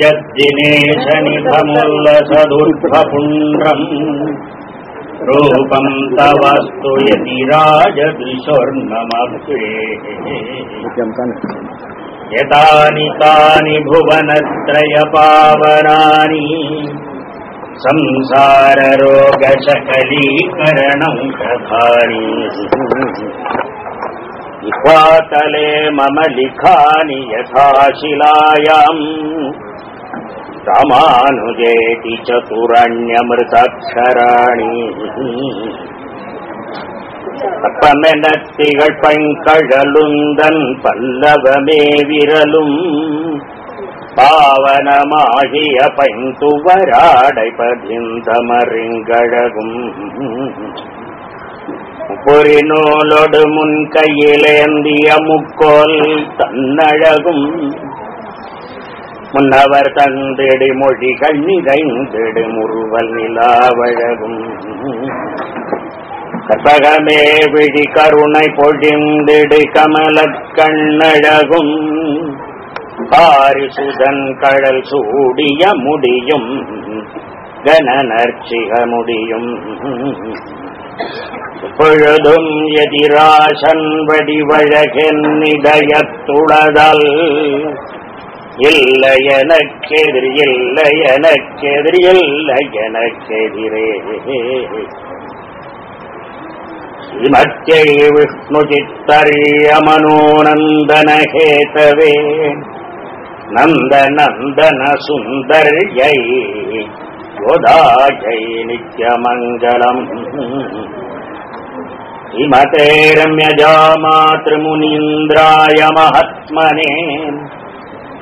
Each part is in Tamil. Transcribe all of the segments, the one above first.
यद्दिनेशनिभमुल्लसदुर्ध्वपुण्ड्रम् रूपम् तवस्तु यदि राजदृशोर्नमभ्ये यतानि तानि भुवनत्रयपावनानि संसाररोगशकलीकरणम् प्रधानि। इह्वातले मम लिखानि यथा शिलायाम् रामानुजेति चतुरण्यमृतक्षराणि அப்பமெனத்திகள் பங்கழலுந்தன் பல்லவமே விரலும் பாவனமாகிய பைந்துவராடை பதிந்தமருங்கழகும் பொறிநூலொடு முன் கையிலேந்திய முக்கோல் தன்னழகும் முன்னவர் தந்திடு மொழிகள் நிறைந்திடு முறுவல் நிலாவழகும். கற்பகமே விழி கருணை பொழிந்திடு கமலக் கண்ணழகும். பாரிசுதன் கடல் சூடிய முடியும் கனநர்ச்சிக முடியும். பொழுதும் எதிராசன் வடிவழகென்னிதயத்துளதல் இல்லை எனக்கெதிர் இல்லை எனக்கெதிர் இல்லை எனக்கெதிரே மத்தியை விஷ்ணு சித்தரியமனோநந்தன கேதவே நந்த நந்தன சுந்தர்யை யோதாஜை நித்யமங்கலம். இமதே ரம்யஜா மாத்ருமுனீந்திராய மகாத்மனே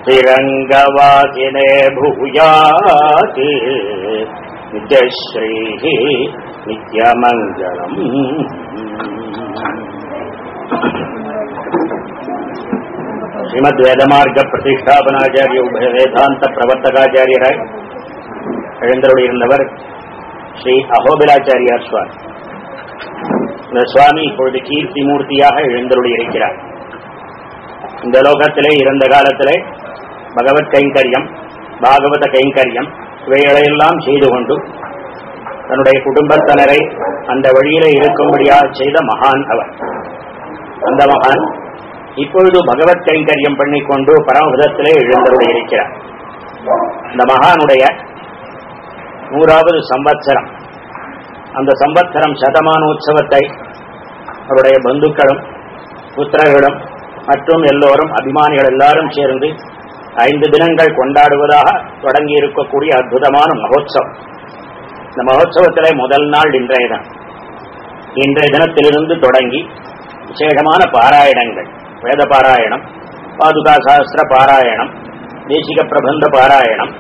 तिरङ्गवासिने भूयात् नित्यश्रीः நித்யமங்கலம் ஸ்ரீமத் வேதமார்க்க பிரதிஷ்டாபனாச்சாரிய உபய வேதாந்த பிரவர்த்தகாச்சாரியராய் எழுந்தருளியிருந்தவர் ஸ்ரீ அகோபிலாச்சாரியார் சுவாமி இந்த சுவாமி இப்பொழுது கீர்த்தி மூர்த்தியாக எழுந்தருளி இருக்கிறார் இந்த லோகத்திலே இருந்த காலத்திலே பகவத் கைங்கரியம் பாகவத கைங்கரியம் இவைகளையெல்லாம் செய்து கொண்டு தன்னுடைய குடும்பத்தினரை அந்த வழியில இருக்கும்படியாக செய்த மகான் அவர். அந்த மகான் இப்பொழுது பகவத் கைங்கரியம் பண்ணிக்கொண்டு பரமபதத்திலே எழுந்தருடைய இருக்கிறார். இந்த மகானுடைய நூறாவது சம்பத்சரம். அந்த சம்பத்சரம் சதமான உற்சவத்தை அவருடைய பந்துக்களும் புத்திரர்களும் மற்றும் எல்லோரும் அபிமானிகள் எல்லாரும் சேர்ந்து ஐந்து தினங்கள் கொண்டாடுவதாக தொடங்கி இருக்கக்கூடிய அற்புதமான மகோத்சவம். இந்த மகோத்சவத்திலே முதல் நாள் இன்றைய தினம். இன்றைய தினத்திலிருந்து தொடங்கி விசேஷமான பாராயணங்கள். வேத பாராயணம் பாதுகா சாஸ்திர பாராயணம் தேசிக பிரபந்த பாராயணம்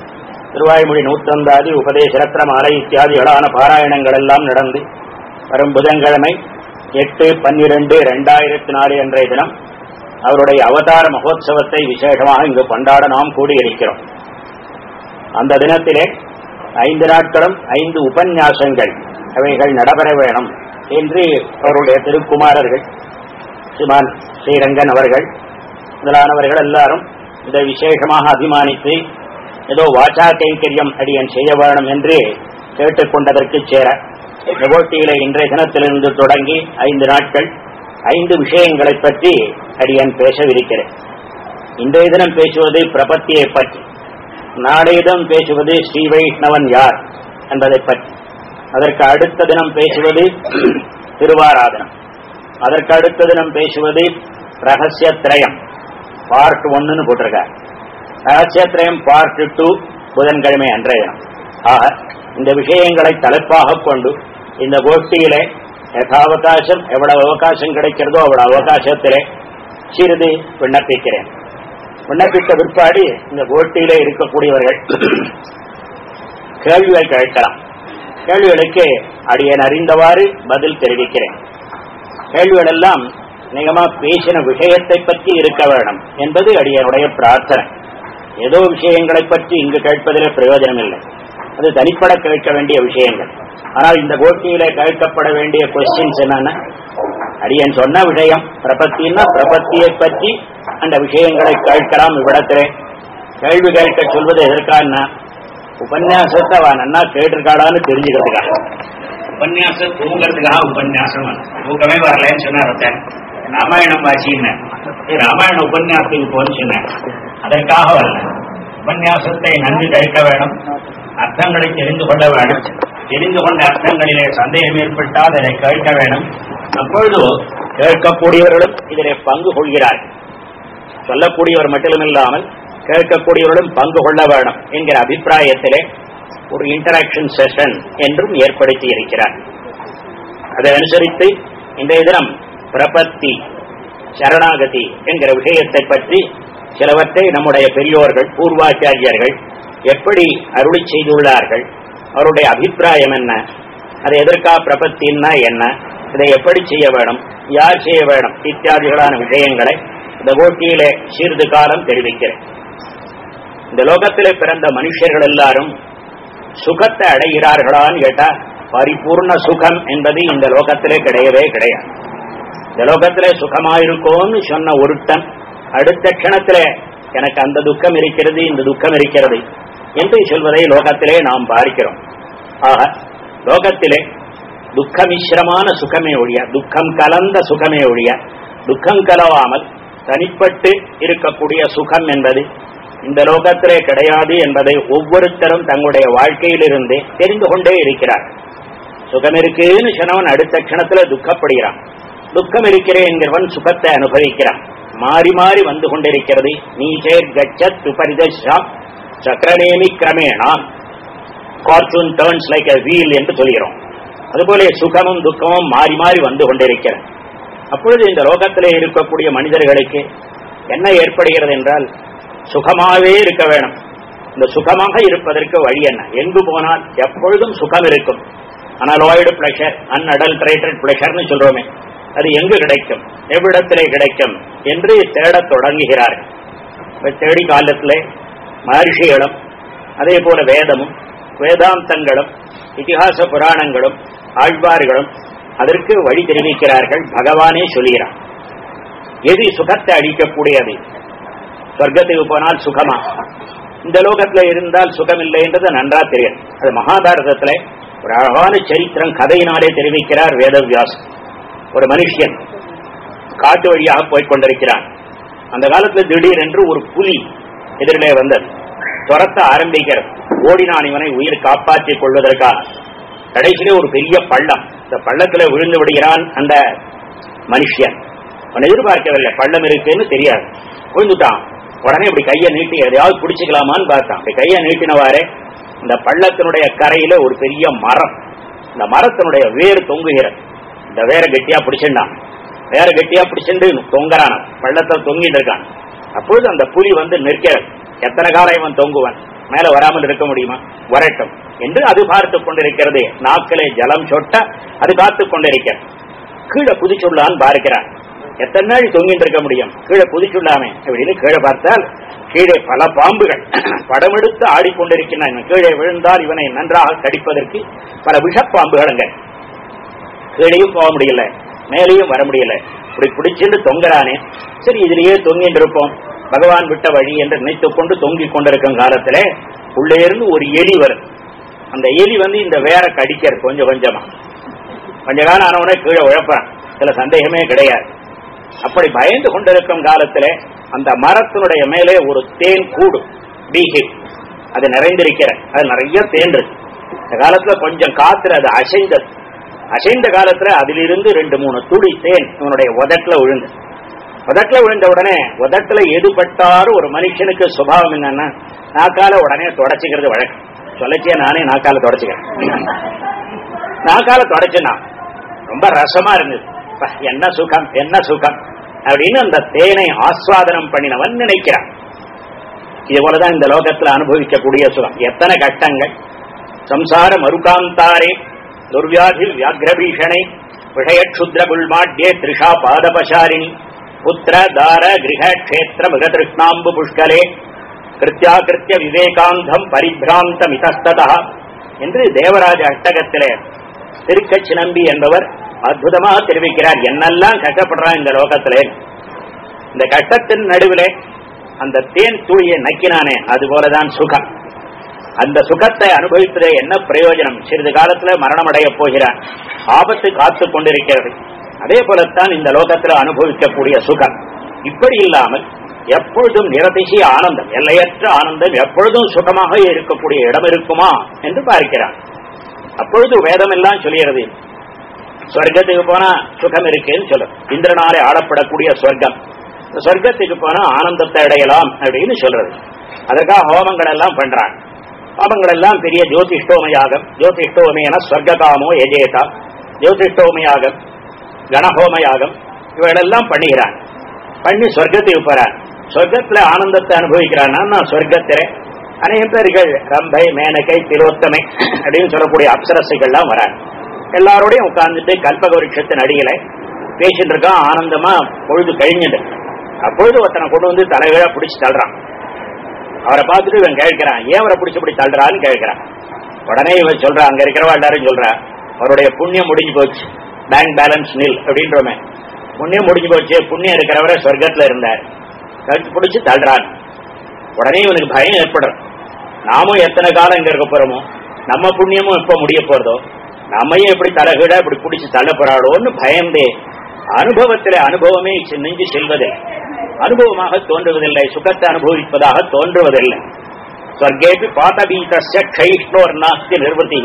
திருவாய்மொழி நூற்றந்தாதி உபதேச ரத்ன மாலை இத்தியாதிகளான பாராயணங்கள் எல்லாம் நடந்து வரும் புதன்கிழமை எட்டு பன்னிரண்டு இரண்டாயிரத்தி நாலு அன்றைய தினம் அவருடைய அவதார மகோத்சவத்தை விசேஷமாக இங்கு கொண்டாட நாம் கூடியிருக்கிறோம். அந்த தினத்திலே ஐந்து நாட்களும் ஐந்து உபன்யாசங்கள் அவைகள் நடைபெற வேணும் என்று அவருடைய திருக்குமாரர்கள் சிமான் ஸ்ரீரங்கன் அவர்கள் முதலானவர்கள் எல்லாரும் இதை விசேஷமாக அபிமானித்து ஏதோ வாச்சா கைங்கரியம் அடியன் செய்ய வேணும் என்று கேட்டுக்கொண்டதற்கு சேர நிகழ்ச்சியில இன்றைய தினத்திலிருந்து தொடங்கி ஐந்து நாட்கள் ஐந்து விஷயங்களை பற்றி அடியன் பேசவிருக்கிறேன் இன்றைய தினம் பேசுவது பிரபத்தியை பற்றி. நாளைய தினம் பேசுவது ஸ்ரீ வைஷ்ணவன் யார் என்பதை பற்றி. அதற்கு அடுத்த தினம் பேசுவது திருவாராதனம். அதற்கு அடுத்த தினம் பேசுவது ரகசிய திரயம் பார்ட் ஒன்னுன்னு போட்டிருக்கார். ரகசிய திரயம் பார்ட் டூ புதன்கிழமை அன்றைய தினம். ஆக இந்த விஷயங்களை தலைப்பாக கொண்டு இந்த கோஷ்டியிலே யதாவகாசம் எவ்வளவு அவகாசம் கிடைக்கிறதோ அவ்வளவு அவகாசத்திலே சிறிது விண்ணப்பிக்கிறேன். விண்ணப்பித்த பிற்பாடு இந்த போட்டியிலே இருக்கக்கூடியவர்கள் கேள்விகள் கேட்கலாம். கேள்விகளுக்கு அடியன் அறிந்தவாறு பதில் தெரிவிக்கிறேன். கேள்விகள் எல்லாம் நிகமா பேசின விஷயத்தை பற்றி இருக்க வேண்டும் என்பது அடியனுடைய பிரார்த்தனை. ஏதோ விஷயங்களை பற்றி இங்கு கேட்பதிலே பிரயோஜனம் இல்லை அது தனிப்பட கேட்க வேண்டிய விஷயங்கள். ஆனால் இந்த கோஷ்டியில கேட்கப்பட வேண்டிய கொஸ்டின்ஸ் என்னன்னா? அடியன் சொன்ன விஷயம் பிரபத்தின்னா பிரபத்தியை பற்றி அந்த விஷயங்களை கேட்கலாம் இவ்விடத்திலே. கேள்வி கேட்க சொல்வது எதற்கான்னா உபன்யாசத்தை அவ நன்னா கேட்டிருக்காளான்னு தெரிஞ்சுக்கிறதுக்காக. உபன்யாசம் தூங்குறதுக்காக உபன்யாசம் தூக்கமே வரலன்னு சொன்னார் ராமாயணம் வாசின்னு ராமாயண உபன்யாசத்துக்கு போன்னு சொன்னேன். அதற்காக வரல. உபன்யாசத்தை நன்கு கழிக்க வேணும். அர்த்தங்களை தெரிந்து கொள்ள வேண்டும். தெரிந்து கொண்ட அர்த்தங்களிலே சந்தேகம் ஏற்பட்டால் அதனை கேட்க வேணும் அப்பொழுது கேட்கக்கூடியவர்களும் இதிலே பங்கு கொள்கிறார்கள். சொல்லக்கூடியவர் மட்டுமில்லாமல் கேட்கக்கூடியவர்களும் பங்கு கொள்ள வேணும் என்கிற அபிப்பிராயத்திலே ஒரு இன்டராக்ஷன் செஷன் என்றும் ஏற்படுத்தி இருக்கிறார். அதை அனுசரித்து இன்றைய தினம் பிரபத்தி சரணாகதி என்கிற விஷயத்தை பற்றி சிலவற்றை நம்முடைய பெரியோர்கள் பூர்வாச்சாரியர்கள் எப்படி அருளி செய்துள்ளார்கள்? அவருடைய அபிப்பிராயம் என்ன? அது எதற்கா பிரபத்தின்னா என்ன? இதை எப்படி செய்ய வேணும்? யார் செய்ய வேணும்? இத்தியாதிகளான விஷயங்களை இந்த கோஷ்டியிலே சிறிது காலம் தெரிவிக்கிறேன். இந்த லோகத்திலே பிறந்த மனுஷர்கள் எல்லாரும் சுகத்தை அடைகிறார்களான்னு கேட்டா பரிபூர்ண சுகம் என்பது இந்த லோகத்திலே கிடையவே கிடையாது. இந்த லோகத்திலே சுகமாயிருக்கோன்னு சொன்ன ஒருத்தன் அடுத்த க்ஷணத்திலே எனக்கு அந்த துக்கம் இருக்கிறது இந்த துக்கம் இருக்கிறது. என்று சொல்வதை லோகத்திலே நாம் பார்க்கிறோம். ஆக லோகத்திலே துக்கமிஸ்ரமான சுகமே ஒழிய துக்கம் கலந்த சுகமே ஒழிய துக்கம் கலவாமல் தனிப்பட்டு இருக்கக்கூடிய சுகம் என்பது இந்த லோகத்திலே கிடையாது என்பதை ஒவ்வொருத்தரும் தங்களுடைய வாழ்க்கையிலிருந்தே தெரிந்து கொண்டே இருக்கிறார். சுகம் இருக்குன்னு சொன்னவன் அடுத்த க்ஷணத்துல துக்கப்படுகிறான். துக்கம் இருக்கிறேன் என்கிறவன் சுகத்தை அனுபவிக்கிறான். மாறி மாறி வந்து கொண்டிருக்கிறது. நீச்சேர் கச்சத் உபரிதா சக்கரநேமி கிரமேணா. Fortune turns like a wheel என்று சொல்கிறோம். அதுபோல சுகமும் துக்கமும் மாறி மாறி வந்து கொண்டிருக்கிறது. அப்பொழுது இந்த லோகத்திலே இருக்கக்கூடிய மனிதர்களுக்கு என்ன ஏற்படுகிறது என்றால் சுகமாகவே இருக்க வேணும். இந்த சுகமாக இருப்பதற்கு வழி என்ன? எங்கு போனால் எப்பொழுதும் சுகம் இருக்கும். அனலாய்டு பிளஷர் அன்அடல்ட்ரேட்டட் பிளஷர்னு சொல்றோமே அது எங்கு கிடைக்கும்? எவ்விடத்திலே கிடைக்கும்? என்று தேடத் தொடங்குகிறார்கள். தேடி காலத்திலே மகர்ஷிகளும் அதே போல வேதமும் வேதாந்தங்களும் இதிகாச புராணங்களும் ஆழ்வார்களும் அதற்கு வழி தெரிவிக்கிறார்கள். பகவானே சொல்கிறான் எது சுகத்தை அளிக்கக்கூடியது? சொர்க்கத்துக்கு போனால் சுகமா? இந்த லோகத்துல இருந்தால் சுகம் இல்லைன்றது நன்றா தெரியும். அது மகாபாரதத்துல ஒரு அழகான சரித்திரம் கதையினாலே தெரிவிக்கிறார் வேதவியாஸ் ஒரு மனுஷன் காட்டு வழியாக போய்க் கொண்டிருக்கிறான். அந்த காலத்துல திடீரென்று ஒரு புலி எதிரிலே வந்தது. துரத்த ஆரம்பிக்கிறது. ஓடினான் இவனை உயிர் காப்பாற்றிக் கொள்வதற்காக. கடைசியிலே ஒரு பெரிய பள்ளம். இந்த பள்ளத்துல விழுந்து விடுகிறான் அந்த மனுஷன். அவன் எதிர்பார்க்கவில்லை. பள்ளம் இருக்குன்னு தெரியாது. விழுந்துட்டான். உடனே இப்படி கையை நீட்டி எதையாவது பிடிச்சிக்கலாமான்னு பார்த்தான். இப்படி கையை நீட்டினவாறே இந்த பள்ளத்தினுடைய கரையில ஒரு பெரிய மரம். இந்த மரத்தினுடைய வேர் தொங்குகிறது. இந்த வேற கெட்டியா பிடிச்சிருந்தான் வேற கெட்டியா பிடிச்சிருந்து தொங்குறான். பள்ளத்தை தொங்கிட்டு இருக்கான். அப்பொழுது அந்த புலி வந்து நிற்கிறது எத்தனை காலம் இவன் தொங்குவன்? மேல வராமல் இருக்க முடியுமா? வரட்டும். என்று அது பார்த்து கொண்டிருக்கிறது. நாக்களே ஜலம் சொட்ட அது காத்து கொண்டிருக்கிறது கீழே புதிச்சுள்ளான்னு பார்க்கிறான். எத்தனை நாள் தொங்கிட்டு இருக்க முடியும்? கீழே புதிச்சுள்ளாமே அப்படின்னு கீழே பார்த்தால் கீழே பல பாம்புகள் படமெடுத்து ஆடிக்கொண்டிருக்கின்றன. கீழே விழுந்தால் இவனை நன்றாக கடிப்பதற்கு பல விஷப்பாம்புகள் அங்க. கீழேயும் போக முடியல. மேலேயும் வர முடியல. இப்படி பிடிச்சிருந்து தொங்குறானே. சரி இதுலயே தொங்கிட்டு இருப்போம் பகவான் விட்ட வழி என்று நினைத்துக் கொண்டு தொங்கிக் கொண்டிருக்கும் காலத்துல உள்ளே இருந்து ஒரு எலி வரும். அந்த எலி வந்து இந்த வேற கடிக்கிறது கொஞ்சம் கொஞ்சமா. கொஞ்ச காலம் ஆனவனே கீழே உழப்பான். சில சந்தேகமே கிடையாது. அப்படி பயந்து கொண்டிருக்கும் காலத்துல அந்த மரத்தினுடைய மேலே ஒரு தேன் கூடு பீகி. அது நிறைந்திருக்கிற அது நிறைய தேன் இருக்கு. இந்த காலத்துல கொஞ்சம் காத்துல அது அசைந்தது. அசைந்த காலத்துல அதிலிருந்து ரெண்டு மூணு துடி தேன் இவனுடைய உதட்டுல விழுந்து உதட்டுல விழுந்த உடனே உதட்டுல எது ஒரு மனுஷனுக்கு சுபாவம் என்னன்னா நாக்கால உடனே தொடச்சிக்கிறது வழக்கம் சொல்லச்சே நானே நாக்கால தொடச்சிக்கிறேன். நாக்கால தொடச்சுனா ரொம்ப ரசமா இருந்தது. என்ன சுகம் என்ன சுகம் அப்படின்னு அந்த தேனை ஆஸ்வாதனம் பண்ணினவன் நினைக்கிறான். இது போலதான் இந்த லோகத்துல அனுபவிக்கக்கூடிய சுகம். எத்தனை கட்டங்கள் சம்சார மருகாந்தாரே துர்வியாதி வியாகிரபீஷணை விஷயக்ஷுத்ர திருஷா பாதபசாரிணி புத்திர தார கிரக கஷேத்திர மிருகதிருஷ்ணாம்பு புஷ்கலே. கிருத்தியாகிருத்திய விவேகாந்தம் பரிபிராந்த மிதஸ்ததா என்று தேவராஜ அஷ்டகத்திலே திருக்கச்சி நம்பி என்பவர் அற்புதமாக தெரிவிக்கிறார். என்னெல்லாம் கஷ்டப்படுறான் இந்த லோகத்திலே. இந்த கஷ்டத்தின் நடுவிலே அந்த தேன் துளியை நக்கினானே அது போலதான் சுகம். அந்த சுகத்தை அனுபவித்தது என்ன பிரயோஜனம்? சிறிது காலத்துல மரணம் அடைய போகிறான் ஆபத்து காத்து கொண்டிருக்கிறது. அதே போலத்தான் இந்த லோகத்தில் அனுபவிக்கக்கூடிய சுகம். இப்படி இல்லாமல் எப்பொழுதும் நிரதிசிய ஆனந்தம் எல்லையற்ற ஆனந்தம் எப்பொழுதும் சுகமாக இருக்கக்கூடிய இடம் இருக்குமா என்று பார்க்கிறான் அப்பொழுது வேதம் எல்லாம் சொல்லுகிறது சொர்க்கத்துக்கு போனா சுகம் இருக்குன்னு சொல்லும். இந்திரனாலே ஆடப்படக்கூடிய சொர்க்கம். சொர்க்கத்துக்கு போனா ஆனந்தத்தை அடையலாம் அப்படின்னு சொல்றது. அதற்காக ஹோமங்கள் எல்லாம் பண்றாங்க. பாபங்களெல்லாம் பெரிய ஜோதிஷ்டோமயாகம். ஜோதிஷ்டோமேன ஸ்வர்க்காமோ எஜேதா. ஜோதிஷ்டோமயாகம் கணஹோமயாகம் இவைகளெல்லாம் பண்ணுகிறான் பண்ணி சொர்க்கத்தை உப்பறான். சொர்க்கத்தில் ஆனந்தத்தை அனுபவிக்கிறான்னா நான் சொர்க்கத்திலே. அநேக பேர்கள் ரம்பை மேனகை திரோத்தமை அப்படின்னு சொல்லக்கூடிய அப்சரசுகள்லாம் வராங்க. எல்லாரோடையும் உட்கார்ந்துட்டு கல்பக விருட்சத்தின் அடியில பேசிட்டு இருக்கான். ஆனந்தமா பொழுது கழிஞ்சுட்டு அப்பொழுது ஒருத்தனை கொண்டு வந்து தலைகீழா பிடிச்சி தள்ளுறான். அவரை பார்த்துட்டு இவன் கேட்கிறான். ஏன் அவரை பிடிச்சி பிடி தள்ளுறான்னு கேட்கிறான். உடனே இவன் சொல்றான் அங்க இருக்கிறவா எல்லாரும் சொல்றா அவருடைய புண்ணியம் முடிஞ்சு போச்சு. பேங்க் பேலன்ஸ் நில் அப்படின்றோமே புண்ணியம் முடிஞ்சு போச்சு. புண்ணியம் இருக்கிறவரை சொர்க்கத்துல இருந்தார். கழுத்து பிடிச்சு தள்ளுறான். உடனே இவனுக்கு பயம் ஏற்படும். நாமும் எத்தனை காலம் இங்க இருக்க போறோமோ? நம்ம புண்ணியமும் எப்ப முடிய போறதோ? நம்மையும் எப்படி தலைகீழா இப்படி பிடிச்சி தள்ள போறாளோன்னு பயந்தே அனுபவத்தில் அனுபவமே நெஞ்சு செல்வதில்லை. அனுபவமாக தோன்றுவதில்லை. சுகத்தை அனுபவிப்பதாக தோன்றுவதில்லை. ஸ்வர்கேபி பாதபீதஸ்ய கைஷ்ணோர் நாஸ்தி நிர்வதி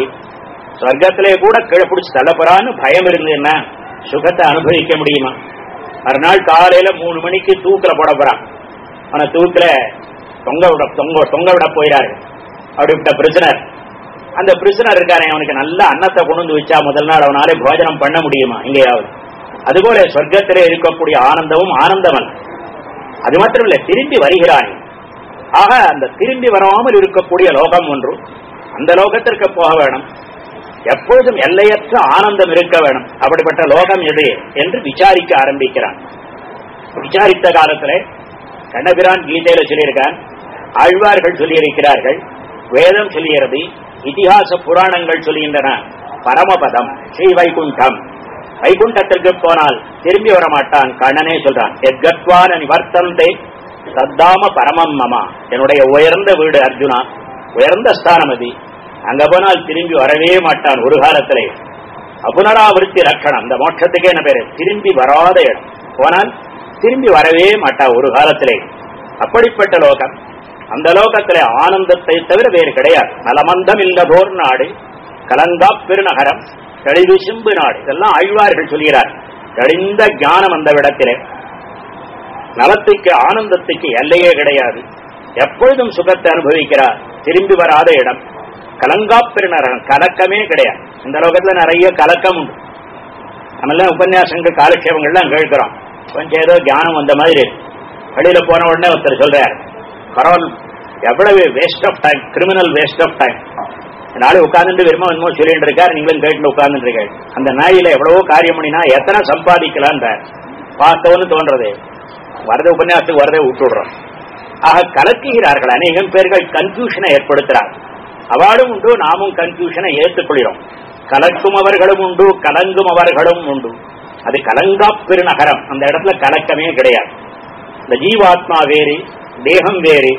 சொர்க்கத்திலே கூட கீழே பிடிச்சி பயம் இருந்ததுன்னா சுகத்தை அனுபவிக்க முடியுமா? மறுநாள் காலையில மூணு மணிக்கு தூக்கில போட போறான். அவனை தூக்கில தொங்க விட தொங்க தொங்க விட போயிறாரு. அப்படிப்பட்ட பிரிசனர். அந்த பிரிசனர் இருக்காரு அவனுக்கு நல்ல அன்னத்தை கொண்டு வந்து வச்சா முதல் நாள் அவனாலே போஜனம் பண்ண முடியுமா? எங்கேயாவது அதுபோல சொர்க்கத்திலே இருக்கக்கூடிய ஆனந்தமும் ஆனந்தமன் அது மாத்திரமில்லை திரும்பி வருகிறானே. ஆக அந்த திரும்பி வராமல் இருக்கக்கூடிய லோகம் ஒன்று. அந்த லோகத்திற்கு போக வேணும். எப்போதும் எல்லையற்ற ஆனந்தம் இருக்க வேணும். அப்படிப்பட்ட லோகம் எது என்று விசாரிக்க ஆரம்பிக்கிறான். விசாரித்த காலத்தில் கண்ணபிரான் கீதையில சொல்லியிருக்கான் ஆழ்வார்கள் சொல்லியிருக்கிறார்கள் வேதம் சொல்லுகிறது இதிகாச புராணங்கள் சொல்லுகின்றன பரமபதம் ஸ்ரீ வைகுண்டம் வைகுண்டத்திற்கு போனால் திரும்பி வர மாட்டான் கண்ணனே சொல்றான் எத்கத்வான நிவர்த்தந்தே சத்தாம பரமம் மமா. என்னுடைய உயர்ந்த வீடு அர்ஜுனா உயர்ந்த ஸ்தானம் அது. அங்க போனால் திரும்பி வரவே மாட்டான் ஒரு காலத்திலே. அபுனராவிருத்தி ரட்சணம் அந்த மோட்சத்துக்கே என்ன பேரு? திரும்பி வராத இடம். போனால் திரும்பி வரவே மாட்டா ஒரு காலத்திலே. அப்படிப்பட்ட லோகம் அந்த லோகத்திலே ஆனந்தத்தை தவிர வேறு கிடையாது. நலமந்தம் இல்லதோர் நாடு. கலங்கா பெருநகரம் தெளிவு சிம்பு நாடு. இதெல்லாம் ஆழ்வார்கள் சொல்கிறார். தெளிந்த ஞானம் அந்த விடத்திலே. நலத்துக்கு ஆனந்தத்துக்கு எல்லையே கிடையாது. எப்பொழுதும் சுகத்தை அனுபவிக்கிறார். திரும்பி வராத இடம். கலங்கா பெருநகரம் கலக்கமே கிடையாது. இந்த லோகத்துல நிறைய கலக்கம் உண்டு. நம்மளாம் உபன்யாசங்கள் காலக்ஷேபங்கள்லாம் கேட்கிறோம். கொஞ்சம் ஏதோ தியானம் வந்த மாதிரி இருக்கு. வெளியில போன உடனே ஒருத்தர் சொல்றார் பரவாயில்ல எவ்வளவு waste of time criminal waste of time நாளை உட்கார்ந்துட்டு விரும்ப என்னமோ சொல்லிட்டு இருக்காரு. நீங்களும் கேட்டு உட்கார்ந்துட்டு இருக்காரு. அந்த நாயில எவ்வளவோ காரியம் பண்ணினா எத்தனை சம்பாதிக்கலாம் பார்த்தோன்னு தோன்றது. வரத உபன்யாசத்துக்கு வரதை விட்டுடுறோம். ஆக கலக்குகிறார்கள். அநேகம் பேர்கள் கன்ஃபியூஷனை ஏற்படுத்துறார் அவளும் உண்டு நாமும் கன்ஃபியூஷனை ஏற்றுக்கொள்கிறோம். கலக்கும் அவர்களும் உண்டு கலங்கும் அவர்களும் உண்டு. அது கலங்கா பெருநகரம் அந்த இடத்துல கலக்கமே கிடையாது. இந்த ஜீவாத்மா வேறு தேகம் வேறு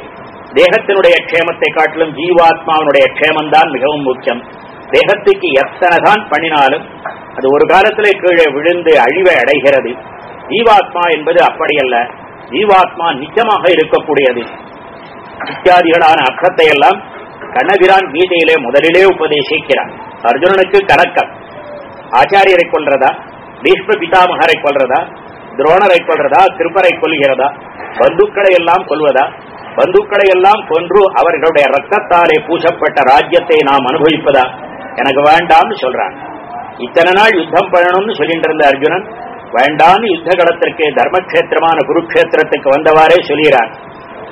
தேகத்தினுடைய க்ஷேமத்தை காட்டிலும் ஜீவாத்மாவினுடைய க்ஷேமம்தான் மிகவும் முக்கியம். தேகத்துக்கு எத்தனை தான் பண்ணினாலும் அது ஒரு காலத்திலே கீழே விழுந்து அழிவை அடைகிறது. ஜீவாத்மா என்பது அப்படியல்ல. ஜீவாத்மா நிஜமாக இருக்கக்கூடியது. இத்தியாதிகளான அர்த்தத்தை எல்லாம் கண்ணபிரான் கீதையிலே முதலிலே உபதேசிக்கிறான். அர்ஜுனனுக்கு கணக்கம் ஆச்சாரியரை கொள்றதா பீஷ்ம பிதாமகரை கொள்றதா துரோணரை கொள்றதா திருப்பரை கொல்கிறதா? பந்துக்களை எல்லாம் கொல்வதா? பந்துக்களை எல்லாம் கொன்று அவர்களுடைய ரத்தத்தாலே பூசப்பட்ட ராஜ்யத்தை நாம் அனுபவிப்பதா? எனக்கு வேண்டாம்னு சொல்றான் இத்தனை நாள் யுத்தம் பண்ணணும்னு சொல்லிட்டு இருந்த அர்ஜுனன் வேண்டாம்னு யுத்த களத்திற்கு தர்மக்ஷேத்திரமான குருக்ஷேத்திரத்துக்கு வந்தவாறே சொல்கிறான்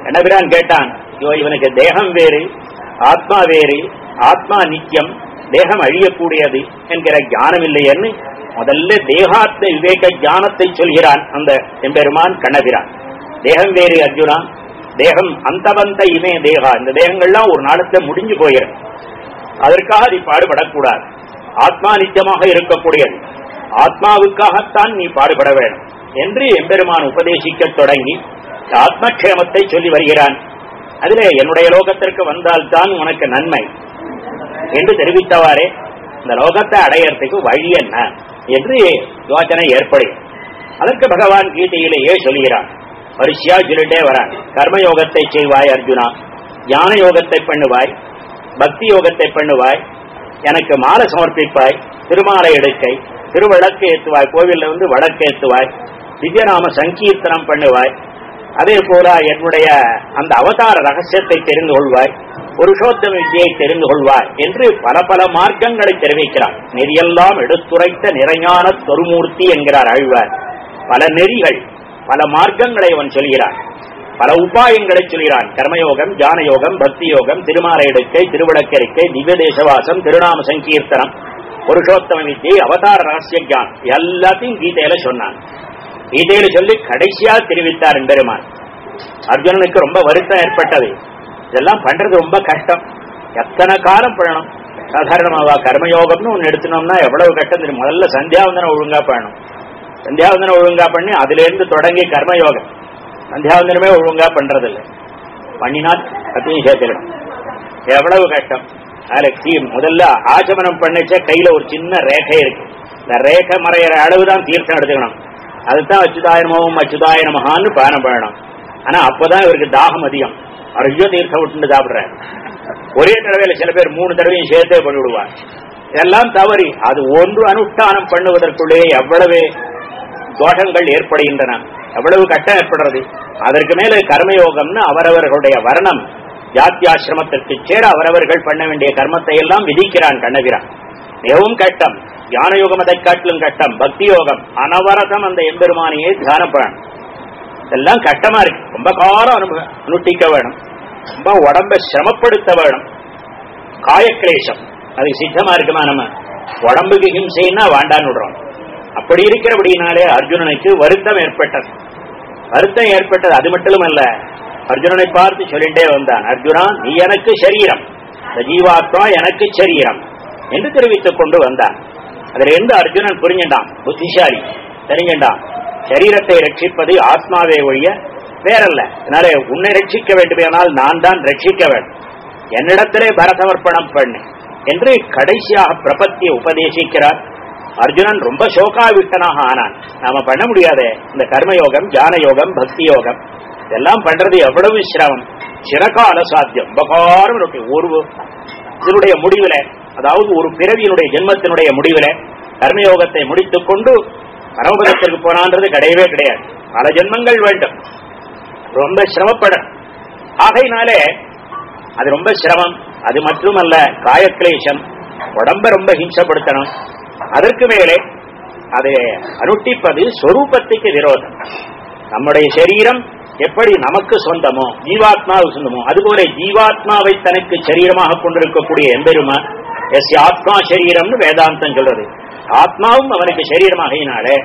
என்னபிரான் கேட்டான்? ஐயோ இவனுக்கு தேகம் வேறு ஆத்மா வேறு ஆத்மா நித்தியம் தேகம் அழியக்கூடியது என்கிற ஞானம் இல்லையன்னு முதல்ல தேகாத்த விவேக ஞானத்தை சொல்கிறான் அந்த எம்பெருமான் கண்ணபிரான். தேகம் வேறு அர்ஜுனா. தேகம் அந்தவந்த இமே தேகா. இந்த தேகங்கள்லாம் ஒரு நாளத்தில் முடிஞ்சு போயிடும். அதற்காக நீ பாடுபடக்கூடாது. ஆத்மா நித்தியமாக இருக்கக்கூடியது. ஆத்மாவுக்காகத்தான் நீ பாடுபட வேண்டும். என்று எம்பெருமான் உபதேசிக்க தொடங்கி ஆத்மக்ஷேமத்தை சொல்லி வருகிறான். அதிலே என்னுடைய லோகத்திற்கு வந்தால்தான் உனக்கு நன்மை என்று தெரிவித்தவாறே இந்த லோகத்தை அடையறதுக்கு வழி என்ன? என்று யோசனை ஏற்படும். அதற்கு பகவான் கீதையிலேயே சொல்கிறான். வரிசையா சொல்லிட்டே கர்ம கர்மயோகத்தை செய்வாய் அர்ஜுனா. ஞான யோகத்தை பண்ணுவாய். பக்தி யோகத்தை பண்ணுவாய். எனக்கு மாலை சமர்ப்பிப்பாய். திருமாலை எடுக்கை. திருவிளக்கு ஏற்றுவாய் கோவில்ல வந்து வழக்கு ஏற்றுவாய் திவ்யநாம சங்கீர்த்தனம் பண்ணுவாய். அதே போல என்னுடைய அந்த அவதார ரகசியத்தை தெரிந்து கொள்வாய். புருஷோத்தம வித்தியை தெரிந்து கொள்வாய் என்று பல பல மார்க்கங்களை தெரிவிக்கிறார். நெறியெல்லாம் எடுத்துரைத்த நிறைஞான தொருமூர்த்தி என்கிறார் ஆழ்வார் பல நெறிகள் பல மார்க்கங்களை அவன் சொல்கிறான். பல உபாயங்களை சொல்கிறான். கர்மயோகம் ஜான யோகம் பக்தி யோகம் திருமார எடுக்கை திருவிளக்கறிக்கை திவ்ய தேசவாசம் திருநாம சங்கீர்த்தனம் புருஷோத்தம வித்தியை அவதார ரகசிய ஜான் எல்லாத்தையும் கீதையில சொன்னான். கீதையில சொல்லி கடைசியா தெரிவித்தார் பெருமான் அர்ஜுனனுக்கு ரொம்ப வருத்தம் ஏற்பட்டது. இதெல்லாம் பண்றது ரொம்ப கஷ்டம். எத்தனை காலம் பண்ணணும்? சாதாரணமாவா கர்மயோகம்னு ஒன்னு எடுத்துனோம்னா எவ்வளவு கஷ்டம் தெரியும்? முதல்ல சந்தியாவந்தனம் ஒழுங்கா பண்ணணும். சந்தியாவந்தனம் ஒழுங்கா பண்ணி அதுல இருந்து தொடங்கி கர்மயோகம். சந்தியாவந்தனமே ஒழுங்கா பண்றதில்லை. பண்ணினால் அதையும் சேர்த்துக்கணும் எவ்வளவு கஷ்டம்? அதுல முதல்ல ஆச்சமனம் பண்ணிச்ச கையில ஒரு சின்ன ரேகை இருக்கு. இந்த ரேகை மறையிற அளவுதான் தீர்த்தம் எடுத்துக்கணும். அதுதான் அச்சுதாயனமும் அச்சுதாய பயணம் பானம் பண்ணணும். ஆனா அப்பதான் இவருக்கு தாகம் அதிகம். அருகியோ தீர்த்தம் விட்டு சாப்பிடுறாரு ஒரே தடவையில சில பேர் மூணு தடவையும் சேர்த்தே பண்ணிவிடுவார். இதெல்லாம் தவறி அது ஒன்று அனுஷ்டானம் பண்ணுவதற்குள்ளே எவ்வளவு தோஷங்கள் ஏற்படுகின்றன. எவ்வளவு கட்டம் ஏற்படுறது? அதற்கு மேல கர்மயோகம்னு அவரவர்களுடைய வர்ணம். ஜாத்தியாசிரமத்திற்கு சேர அவரவர்கள் பண்ண வேண்டிய கர்மத்தை எல்லாம் விதிக்கிறான் கண்ணபிரான் மிகவும் கட்டம் ஞான யோகம் அதை காட்டிலும் கட்டம் பக்தி யோகம். அனவரதம் அந்த எம்பெருமானையே தியானப்படணும் இதெல்லாம் கட்டமா இருக்கு. ரொம்ப காலம் அனுபவ அனுஷ்டிக்க வேணும். ரொம்ப உடம்ப சிரமப்படுத்த வேணும். காயக்லேசம். அது சித்தமா இருக்குமா நம்ம? உடம்புக்கு ஹிம்சைன்னா வாண்டான்னு விடுறோம். அப்படி இருக்கிறபடினாலே அர்ஜுனனுக்கு வருத்தம் ஏற்பட்டது. வருத்தம் ஏற்பட்டது அது மட்டும் அல்ல அர்ஜுனனை பார்த்து சொல்லிட்டே வந்தான் அர்ஜுனா நீ எனக்கு சரீரம். இந்த ஜீவாத்மா எனக்கு சரீரம். என்று தெரிவித்துக் கொண்டு வந்தான். அதில் இருந்து அர்ஜுனன் புரிஞ்சின்றான் புத்திசாலி தெரிஞ்சின்றான் சரீரத்தை ரட்சிப்பது ஆத்மாவே ஒழிய வேறல்ல. அதனால உன்னை ரட்சிக்க வேண்டுமானால் நான் தான் ரட்சிக்க வேண்டும். என்னிடத்திலே பரசமர்ப்பணம் பண்ணு என்று கடைசியாக பிரபத்தியை உபதேசிக்கிறார். அர்ஜுனன் ரொம்ப சோகாவிட்டனாக ஆனான். நாம பண்ண முடியாதே. இந்த கர்மயோகம் ஜான யோகம் பக்தி யோகம் இதெல்லாம் பண்றது எவ்வளவு சிரமம். சிறகால சாத்தியம். உபகாரம் ஒரு இதனுடைய முடிவில அதாவது ஒரு பிறவியினுடைய ஜென்மத்தினுடைய முடிவில கர்மயோகத்தை முடித்துக் கொண்டு பரமபதத்திற்கு போனான்றது கிடையவே கிடையாது. பல ஜென்மங்கள் வேண்டும். ரொம்ப சிரமப்பட ஆகையினாலே அது ரொம்ப சிரமம். அது மட்டுமல்ல காயக்லேஷம் உடம்ப ரொம்ப ஹிம்சப்படுத்தணும். அதற்கு மேலே அதை அனுட்டிப்பது சொரூபத்துக்கு விரோதம். நம்முடைய சரீரம் எப்படி நமக்கு சொந்தமோ ஜீவாத்மாவுக்கு சொந்தமோ அதுபோல ஜீவாத்மாவை தனக்கு சரீரமாக கொண்டிருக்கக்கூடிய எம்பெருமா எஸ் ஆத்மா சரீரம்னு வேதாந்தம் சொல்றது. ஆத்மாவும் அவனுக்கு சரீரமாகினாலே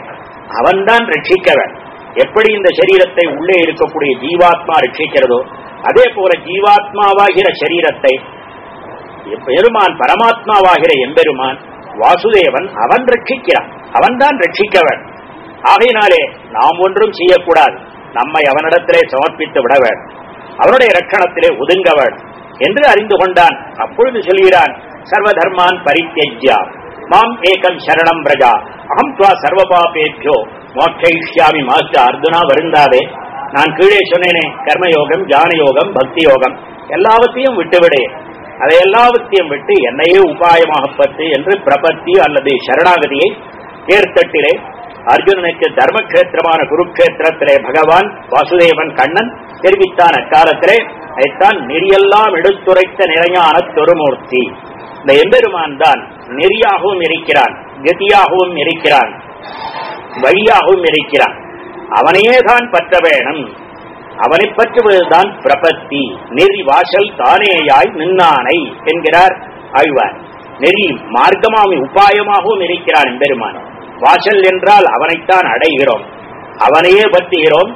அவன்தான் ரட்சிக்கவன். எப்படி இந்த சரீரத்தை உள்ளே இருக்கக்கூடிய ஜீவாத்மா ரட்சிக்கிறதோ அதே போல ஜீவாத்மாவாகிற சரீரத்தை பெருமான் பரமாத்மாவாகிற எம்பெருமான் வாசுதேவன் அவன் ரட்சிக்கிறான். அவன்தான் ரட்சிக்கவன். ஆகையினாலே நாம் ஒன்றும் செய்யக்கூடாது. நம்மை அவனிடத்திலே சமர்ப்பித்து விடவன். அவனுடைய ரட்சணத்திலே ஒதுங்க என்று அறிந்து கொண்டான். அப்பொழுது சொல்கிறான் சர்வதர்மான் பரித்தேஜ்யா மாம் ஏகம் சரணம் பிரஜா. அகம் துவா சர்வபாபேபியோ. மோட்சயிஷ்யாமி மாஸ்டர் அர்ஜுனா வருந்தாதே. நான் கீழே சொன்னேனே கர்மயோகம் ஜான யோகம் பக்தி யோகம் எல்லாவற்றையும் விட்டுவிடு. அதை எல்லாவற்றையும் விட்டு என்னையே உபாயமாக பற்று என்று பிரபத்தி அல்லது சரணாகதியை ஏற்தட்டிலே அர்ஜுனனுக்கு தர்மக்ஷேத்திரமான குருக்ஷேத்திரத்திலே பகவான் வாசுதேவன் கண்ணன் தெரிவித்தான் அக்காலத்திலே அதைத்தான் நெறியெல்லாம் எடுத்துரைத்த நிறையான தொருமூர்த்தி. இந்த எம்பெருமான் தான் நெறியாகவும் இருக்கிறான் கதியாகவும் இருக்கிறான் வழியாகவும் இருக்கிறான். அவனையே தான் பற்ற வேணும் அவனை பற்றுவதுதான் பிரபத்தி. நெறி வாசல் தானேயாய் நின்னானை என்கிறார் ஆழ்வார். நெறி மார்க்கமாமி உபாயமாகவும் இருக்கிறான் பெருமான் வாசல் என்றால் அவனைத்தான் அடைகிறோம். அவனையே பற்றுகிறோம்.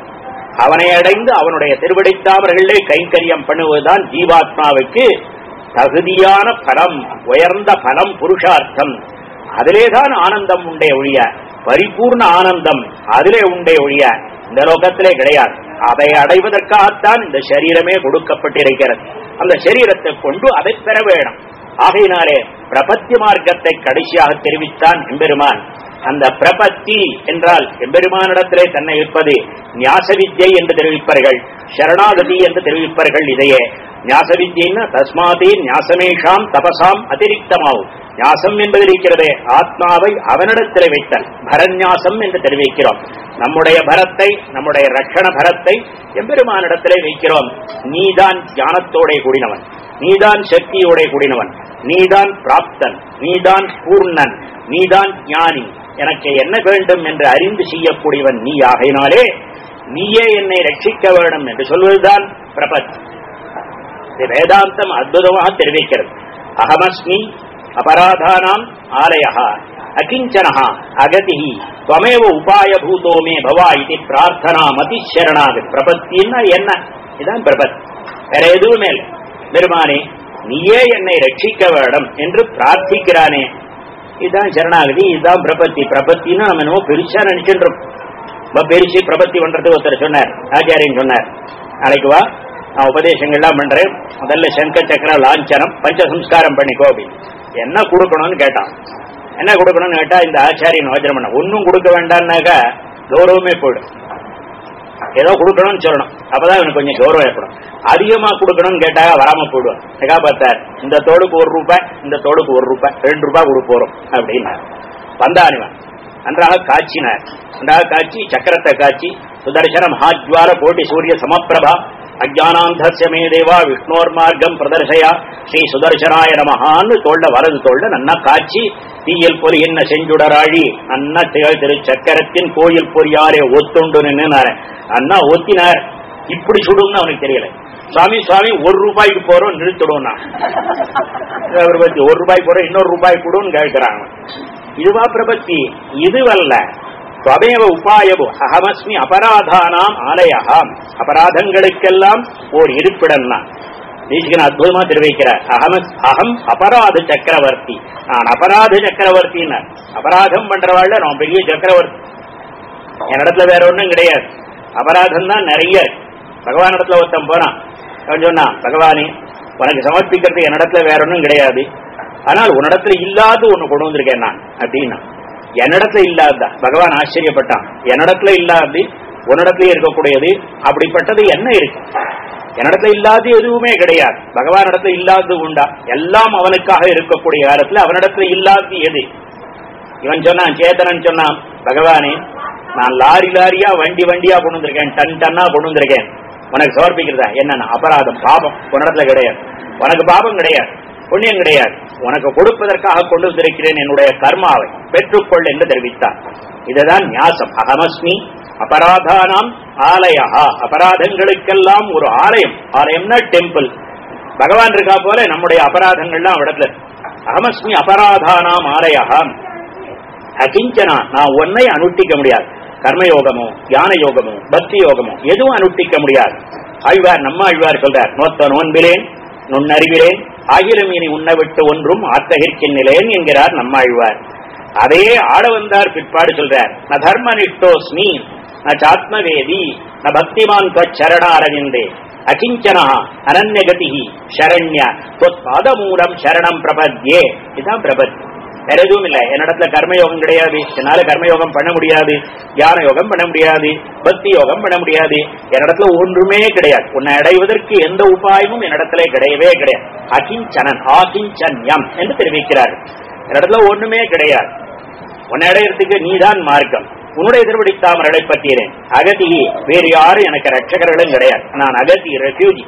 அவனை அடைந்து அவனுடைய திருவிடைத்தாமர்களே கைங்கரியம் பண்ணுவதுதான் ஜீவாத்மாவுக்கு தகுதியான பலம் உயர்ந்த பலம் புருஷார்த்தம். அதிலேதான் ஆனந்தம் உண்டே ஒழிய பரிபூர்ண ஆனந்தம் அதிலே உண்டே ஒழிய இந்த லோகத்திலே கிடையாது. அதை அடைவதற்காகத்தான் இந்த சரீரமே கொடுக்கப்பட்டிருக்கிறது. அந்த சரீரத்தை கொண்டு அதை பெற வேணும். ஆகையினாலே பிரபத்தி மார்க்கத்தை கடைசியாக தெரிவித்தான் எம்பெருமான். அந்த பிரபத்தி என்றால் எம்பெருமானிடத்திலே தன்னை இருப்பது நியாச வித்யை என்று தெரிவிப்பார்கள் சரணாகதி என்று தெரிவிப்பார்கள் இதையே ஞாச வித்யின்னா தஸ்மாதே ஞாசமேஷாம் தபசாம் அதிரிக்தமாகும் ஞாசம் என்பது இருக்கிறதே ஆத்மாவை அவனிடத்தில் வைத்தல். பரநியாசம் என்று தெரிவிக்கிறோம். நம்முடைய பரத்தை நம்முடைய ரட்சண பரத்தை எம்பெருமானிடத்திலே வைக்கிறோம். நீதான் ஞானத்தோட கூடினவன். நீதான் சக்தியோட கூடினவன். நீதான் பிராப்தன். நீதான் பூர்ணன். நீதான் ஞானி. எனக்கு என்ன வேண்டும் என்று அறிந்து செய்யக்கூடியவன் நீ ஆகையினாலே நீயே என்னை ரட்சிக்க வேண்டும் என்று சொல்வதுதான் பிரபத். வேதாந்தம் அற்புதமாக தெரிவிக்கிறது. அகமஸ்மி அபராதானாம் ஆலயா அகிஞ்சனா அகதி துவமேவ உபாய பூதோமே பவா இது பிரார்த்தனா மதி பிரபத்தின்னா என்ன? இதுதான் பிரபத். வேற எதுவுமே இல்லை. பெருமானே நீயே என்னை ரட்சிக்க வேண்டும் என்று பிரார்த்திக்கிறானே. இதுதான் சரணாகதி இதுதான் பிரபத்தி. பிரபத்தின்னு நம்ம என்னவோ பெருசா நினைச்சுன்றோம் பெருசு பிரபத்தி பண்றது ஒருத்தர் சொன்னார். ஆச்சாரியன் சொன்னார். நாளைக்கு வா. நான் உபதேசங்கள்லாம் பண்றேன். முதல்ல சங்க சக்கர லாஞ்சனம் பஞ்சசம்ஸ்காரம் பண்ணிக்கோ அப்படின்னு என்ன கொடுக்கணும்னு கேட்டான். என்ன கொடுக்கணும்னு கேட்டா இந்த ஆச்சாரியன் வஜ்ரம் பண்ண ஒன்னும் கொடுக்க வேண்டாம்னாக்கா கௌரவமே போயிடும். ஏதோ கொடுக்கணும்னு சொல்லணும். அப்பதான் இவனுக்கு கொஞ்சம் கௌரவம் ஏற்படும். அதிகமா கொடுக்கணும்னு கேட்டா வராம போயிடுவான். எகா பார்த்தார்? இந்த தோடுக்கு ஒரு ரூபாய் இந்த தோடுக்கு ஒரு ரூபாய் ரெண்டு ரூபாய் கொடுக்க போறோம் அப்படின்னா வந்தானிவன் நன்றாக காய்ச்சினார். நன்றாக காய்ச்சி சக்கரத்தை காய்ச்சி சுதர்சன மகாஜ்வார கோட்டி சூரிய சமப்பிரபா அஜானாந்தஸ்ய மே தேவா விஷ்ணோர் மார்க்கம் பிரதர்சயா ஸ்ரீ சுதர்சனாய நமஹான்னு தோல்ல வரது தோல்ல நன்னா காய்ச்சி தீயல் பொறி என்ன செஞ்சுடராழி? அண்ணா திகழ் திரு சக்கரத்தின் கோயில் பொறியாரே ஒத்துண்டு நின்னுனார. அண்ணா ஒத்தினார். இப்படி சுடும்னு அவனுக்கு தெரியல. சுவாமி சுவாமி ஒரு ரூபாய்க்கு போறோம் நிறுத்திடும் நான் பிரபத்தி ஒரு ரூபாய்க்கு போறோம் இன்னொரு ரூபாய் கொடுன்னு கேட்கிறாங்க. இதுவா பிரபத்தி இதுவல்ல. ஸ்வமேவ உபாயவு அகமஸ்மி அபராதானாம் ஆலயம் அபராதங்களுக்கெல்லாம் ஓர் இருப்பிடம் தான். தேசிகன் அற்புதமா தெரிவிக்கிறார். அகமஸ் அகம் அபராத சக்கரவர்த்தி. நான் அபராத சக்கரவர்த்தின்னு அபராதம் பண்றவாழ்ல நான் பெரிய சக்கரவர்த்தி. என்னிடத்துல வேற ஒண்ணும் கிடையாது. அபராதம் தான் நிறைய பகவான் இடத்துல ஒருத்தன் போறான். அவன் சொன்னான் பகவானே உனக்கு சமர்ப்பிக்கிறது என்னிடத்துல வேற ஒன்றும் கிடையாது. ஆனால் உன்னிடத்துல இல்லாத ஒன்று கொண்டு வந்திருக்கேன் நான். அப்படின்னா என்னிடத்துல இல்லாத பகவான் ஆச்சரியப்பட்டான். என்னிடத்துல இல்லாது உன்னிடத்துல இருக்கக்கூடியது அப்படிப்பட்டது என்ன இருக்கு? என்னிடத்துல இல்லாத எதுவுமே கிடையாது. பகவான் இடத்துல இல்லாதது உண்டா? எல்லாம் அவனுக்காக இருக்கக்கூடிய காலத்துல அவனிடத்துல இல்லாதது எது? இவன் சொன்னான் சேதனன் சொன்னான் பகவானே நான் லாரி லாரியா வண்டி வண்டியா கொண்டு வந்திருக்கேன் டன் டன்னா கொண்டு வந்திருக்கேன். உனக்கு சமர்ப்பிக்கிறதா? என்னன்னா அபராதம் பாபம் உன்னிடத்துல கிடையாது. உனக்கு பாபம் கிடையாது. புண்ணியம் கிடையாது. உனக்கு கொடுப்பதற்காக கொண்டு வந்திருக்கிறேன் என்னுடைய கர்மாவை பெற்றுக்கொள் என்று தெரிவித்தார். இதுதான் நியாசம் அகமஸ்மி அபராதானாம் ஆலயா அபராதங்களுக்கெல்லாம் ஒரு ஆலயம். ஆலயம்னா டெம்பிள் பகவான் இருக்கா போல நம்முடைய அபராதங்கள்லாம் இடத்துல அகமஸ்மி அபராதானாம் ஆலயா அகிஞ்சனா நான் ஒன்னை அனுஷ்டிக்க முடியாது. கர்மயோகமோ ஞான யோகமோ பக்தி யோகமோ எதுவும் அனுஷ்டிக்க முடியாது. ஆழ்வார் நம்ம ஆழ்வார் சொல்றார் நோத்த நோன்பிலேன் நுண்ணறிவிலேன் ஆகிலும் இனி உண்ணவிட்டு விட்டு ஒன்றும் ஆத்தகிர்க்கின்றேன் என்கிறார் நம்மாழ்வார். அதையே ஆட வந்தார் பிற்பாடு சொல்றார் ந தர்ம நிட்டோஸ்மி ந சாத்மவேதி ந பக்திமான் சரணாரவிந்தே. அகிஞ்சனா அனன்யகதி தொத் பாதமூலம் சரணம் பிரபத்யே. இதுதான் பிரபத். வேற எதுவும் இல்லை. என்னிடத்துல கர்மயோகம் கிடையாது. என்னால கர்மயோகம் பண்ண முடியாது. ஞான யோகம் பண்ண முடியாது. பக்தி யோகம் பண்ண முடியாது. என்னிடத்துல ஒன்றுமே கிடையாது. உன்னை அடைவதற்கு எந்த உபாயமும் என்னிடத்துல கிடையவே கிடையாது. அகிஞ்சனன் ஆகிஞ்சன்யம் என்று தெரிவிக்கிறார். என்னிடத்துல ஒண்ணுமே கிடையாது. உன்னை அடையிறதுக்கு நீதான் மார்க்கம். உன்னுடைய திருவடி தாமரை பற்றியேன் அகதி வேறு யாரும் எனக்கு ரட்சகர்களும் கிடையாது. நான் அகதி ரெஃப்யூஜி.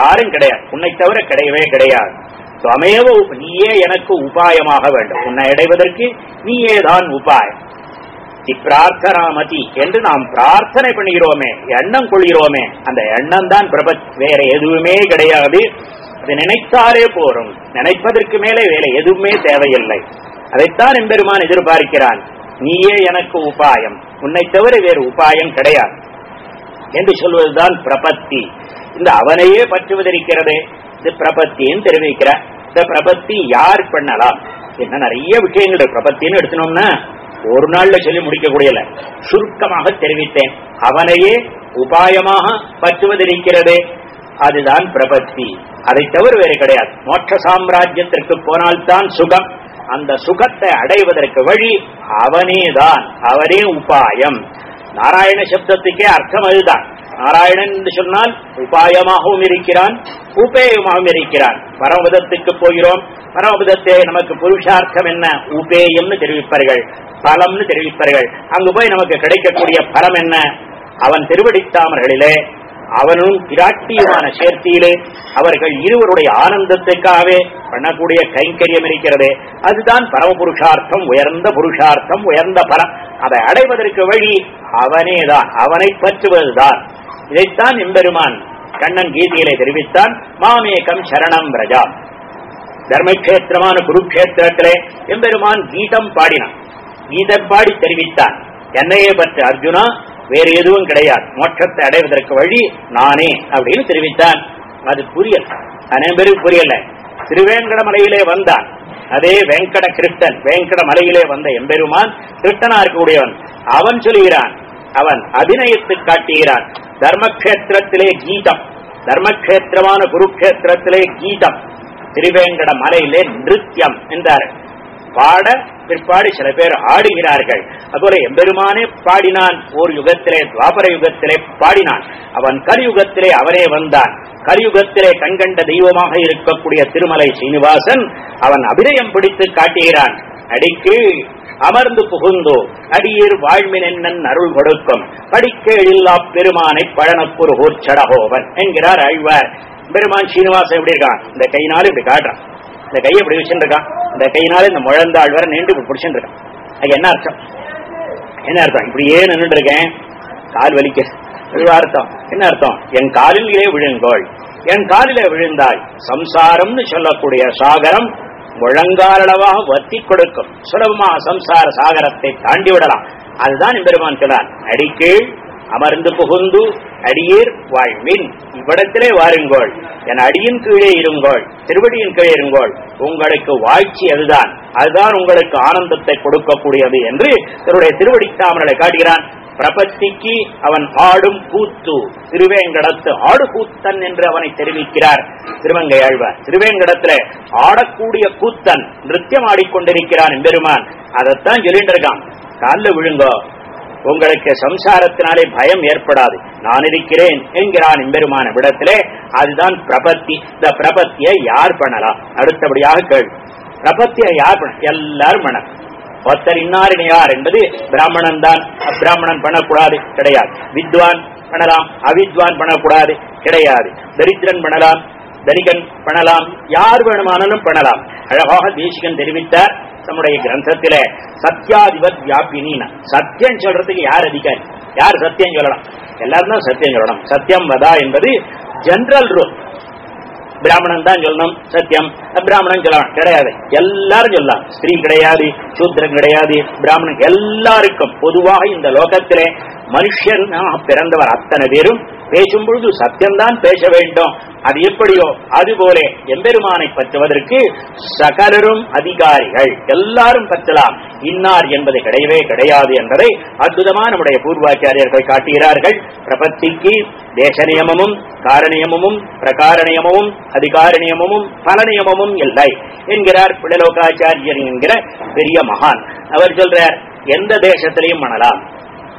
யாரும் கிடையாது. உன்னை தவிர கிடையவே கிடையாது. துவமேவ நீயே எனக்கு உபாயமாக வேண்டும். உன்னை அடைவதற்கு நீயே தான் உபாயம் இப்பிரார்த்தனாமதி என்று நாம் பிரார்த்தனை பண்ணுகிறோமே எண்ணம் கொள்கிறோமே அந்த எண்ணம் தான் பிரபத் வேற எதுவுமே கிடையாது. அது நினைத்தாலே போரும். நினைப்பதற்கு மேலே வேலை எதுவுமே தேவையில்லை. அதைத்தான் எம்பெருமான் எதிர்பார்க்கிறான். நீயே எனக்கு உபாயம். உன்னை தவிர வேறு உபாயம் கிடையாது. என்று சொல்வதுதான் பிரபத்தி. இந்த அவனையே பற்றுவதற்கிறதே இது பிரபத்தின்னு தெரிவிக்கிறார். இந்த பிரபத்தி யார் பண்ணலாம் என்ன நிறைய விஷயங்கள் பிரபத்தின்னு எடுத்தனோம்னா ஒரு நாள்ல சொல்லி முடிக்க முடியல சுருக்கமாக தெரிவித்தேன். அவனையே உபாயமாக பற்றுவதிருக்கிறதே. அதுதான் பிரபத்தி. அதை தவிர வேறு கிடையாது. மோட்ச சாம்ராஜ்யத்திற்கு போனால்தான் சுகம். அந்த சுகத்தை அடைவதற்கு வழி அவனேதான். அவரே உபாயம். நாராயண சப்தத்துக்கே அர்த்தம் அதுதான். நாராயணன் என்று சொன்னால் உபாயமாகவும் இருக்கிறான் உபேயமாகவும் இருக்கிறான். பரமபதத்துக்கு போகிறோம். பரமபதத்தை நமக்கு புருஷார்த்தம் என்ன? உபேயம்னு தெரிவிப்பார்கள். பலம்னு தெரிவிப்பார்கள். அங்கு போய் நமக்கு கிடைக்கக்கூடிய பலம் என்ன? அவன் திருவடித்தாமர்களிலே அவனும் பிராட்டியுமான சேர்த்தியிலே அவர்கள் இருவருடைய ஆனந்தத்துக்காகவே பண்ணக்கூடிய கைங்கரியம் இருக்கிறதே. அதுதான் பரம புருஷார்த்தம் உயர்ந்த புருஷார்த்தம் உயர்ந்த பலம். அதை அடைவதற்கு வழி அவனே தான் அவனை பற்றுவதுதான். இதைத்தான் எம்பெருமான் கண்ணன் கீதையிலே தெரிவித்தான் மாமேகம் சரணம் பிரஜா தர்மக்ஷேத்திரமான குருக்ஷேத்திரத்திலே எம்பெருமான் கீதம் பாடினான். கீதம் பாடி தெரிவித்தான் என்னையே பற்றி அர்ஜுனா வேறு எதுவும் கிடையாது மோட்சத்தை அடைவதற்கு வழி நானே அப்படின்னு தெரிவித்தான். அது புரியல அனைவரும் புரியல. திருவேங்கட மலையிலே வந்தான். அதே வெங்கட கிருஷ்ணன் வெங்கட மலையிலே வந்த எம்பெருமான் கிருஷ்ணனா இருக்கக்கூடியவன். அவன் சொல்கிறான் அவன் அபிநயத்து காட்டுகிறான். தர்மக்ஷேத்திரத்திலே கீதம் தர்மக்ஷேத்திரமான குருக்ஷேத்திரத்திலே கீதம். திருவேங்கட மலையிலே நிருத்தியம் என்றார். பாட பிற்பாடு சில பேர் ஆடுகிறார்கள். அதுபோல எம்பெருமானே பாடினான் ஓர் யுகத்திலே துவாபர யுகத்திலே பாடினான். அவன் கலியுகத்திலே அவனே வந்தான். கலியுகத்திலே கண்கண்ட தெய்வமாக இருக்கக்கூடிய திருமலை சீனிவாசன் அவன் அபிநயம் பிடித்து காட்டுகிறான். அடிக்கு அமர்ந்து புகுந்தோ அடியீர் வாழ்மின் அருள் கொடுக்கும். படிக்கேழில்லா பெருமானை பழனப்புரு ஊர்ச்சடகோவன் என்கிறார் அழ்வார் பெருமான் சீனிவாசன் எப்படி இருக்கான்? இந்த கையினால இப்படி காட்டுறான். இந்த கையை இப்படி வச்சுருக்கான் இருக்கான் இந்த கையினால இந்த முழந்தாள் வேற நீண்டு இப்படி பிடிச்சுட்டு என்ன அர்த்தம்? என்ன அர்த்தம்? இப்படியே நின்றுட்டு இருக்கேன் கால் வலிக்க. அர்த்தம். என்ன அர்த்தம்? என் காலிலே விழுங்கோள். என் காலிலே விழுந்தாள் சம்சாரம்னு சொல்லக்கூடிய சாகரம் முழங்காலளவாக வத்தி கொடுக்கும். சுலபமாக சம்சார சாகரத்தை தாண்டி விடலாம். அதுதான் பெருமான் சொன்னார். அடிக்கீழ் அமர்ந்து புகுந்து அடியீர் வாழ்வின். இவ்விடத்திலே வாருங்கோள். என் அடியின் கீழே இருங்கோள் திருவடியின் கீழே இருங்கோள். உங்களுக்கு வாழ்ச்சி அதுதான். அதுதான் உங்களுக்கு ஆனந்தத்தை கொடுக்கக்கூடியது என்று தன்னுடைய திருவடி தாமரை காட்டுகிறான். பிரபத்திக்கு அவன் ஆடும் கூத்து திருவேங்கடத்து ஆடு கூத்தன் என்று அவனை தெரிவிக்கிறார். திருவங்கை ஆழ்வார் திருவேங்கடத்துல ஆடக்கூடிய கூத்தன் நிருத்தியம் ஆடிக்கொண்டிருக்கிறான் பெருமான் அதைத்தான் சொல்லிட்டு இருக்கான். காலில் விழுங்கோ. உங்களுக்கு சம்சாரத்தினாலே பயம் ஏற்படாது. நான் இருக்கிறேன் என்கிறான் எம்பெருமான விடத்திலே. அதுதான் பிரபத்தி. இந்த பிரபத்தியை யார் பண்ணலாம் அடுத்தபடியாக கேள்வி பிரபத்தியை யார் பண்ண? எல்லாரும் பண்ண ஒருத்தர் இன்னாரின் யார் என்பது பிராமணன் தான் அப்பிராமணன் பண்ணக்கூடாது கிடையாது. வித்வான் பண்ணலாம். அவித்வான் பண்ணக்கூடாது கிடையாது. தரித்திரன் பண்ணலாம். தனிகன் பண்ணலாம். யார் வேணுமானாலும் பண்ணலாம். அழகாக தேசிகன் தெரிவித்தார். நம்முடைய கிரந்தத்தில சத்யாதிபத் வியாபினின. சத்தியம் சொல்றதுக்கு யார் அதிகாரி? யார் சத்தியம் சொல்லலாம்? எல்லாரும் தான் சத்தியம் சொல்லணும். சத்தியம் வதா என்பது ஜெனரல் ரூல் பிராமணன் தான் சொல்லணும் சத்தியம். பிராமணன் சொல்லலாம். கிடையாது. எல்லாரும் சொல்லலாம். ஸ்திரீ கிடையாது சூத்திரம் கிடையாது பிராமணன். எல்லாருக்கும் பொதுவாக இந்த லோகத்திலே மனுஷனாக பிறந்தவர் அத்தனை பேரும் பேசும் பொழுது சத்தியம்தான் பேச வேண்டும். அது எப்படியோ? அதுபோல எம்பெருமானை பற்றுவதற்கு சகலரும் அதிகாரிகள் எல்லாரும் பற்றலாம். இன்னார் என்பது கிடையவே கிடையாது என்பதை அற்புதமா நம்முடைய பூர்வாச்சாரியர்கள் காட்டுகிறார்கள். பிரபத்திக்கு தேச நியமமும் காரணியமும் பிரகார நியமமும் அதிகார நியமமும் பல நியமமும் இல்லை என்கிறார் பிள்ளலோகாச்சாரியர் என்கிற பெரிய மகான். அவர் சொல்றார் எந்த தேசத்திலையும் மணலாம்.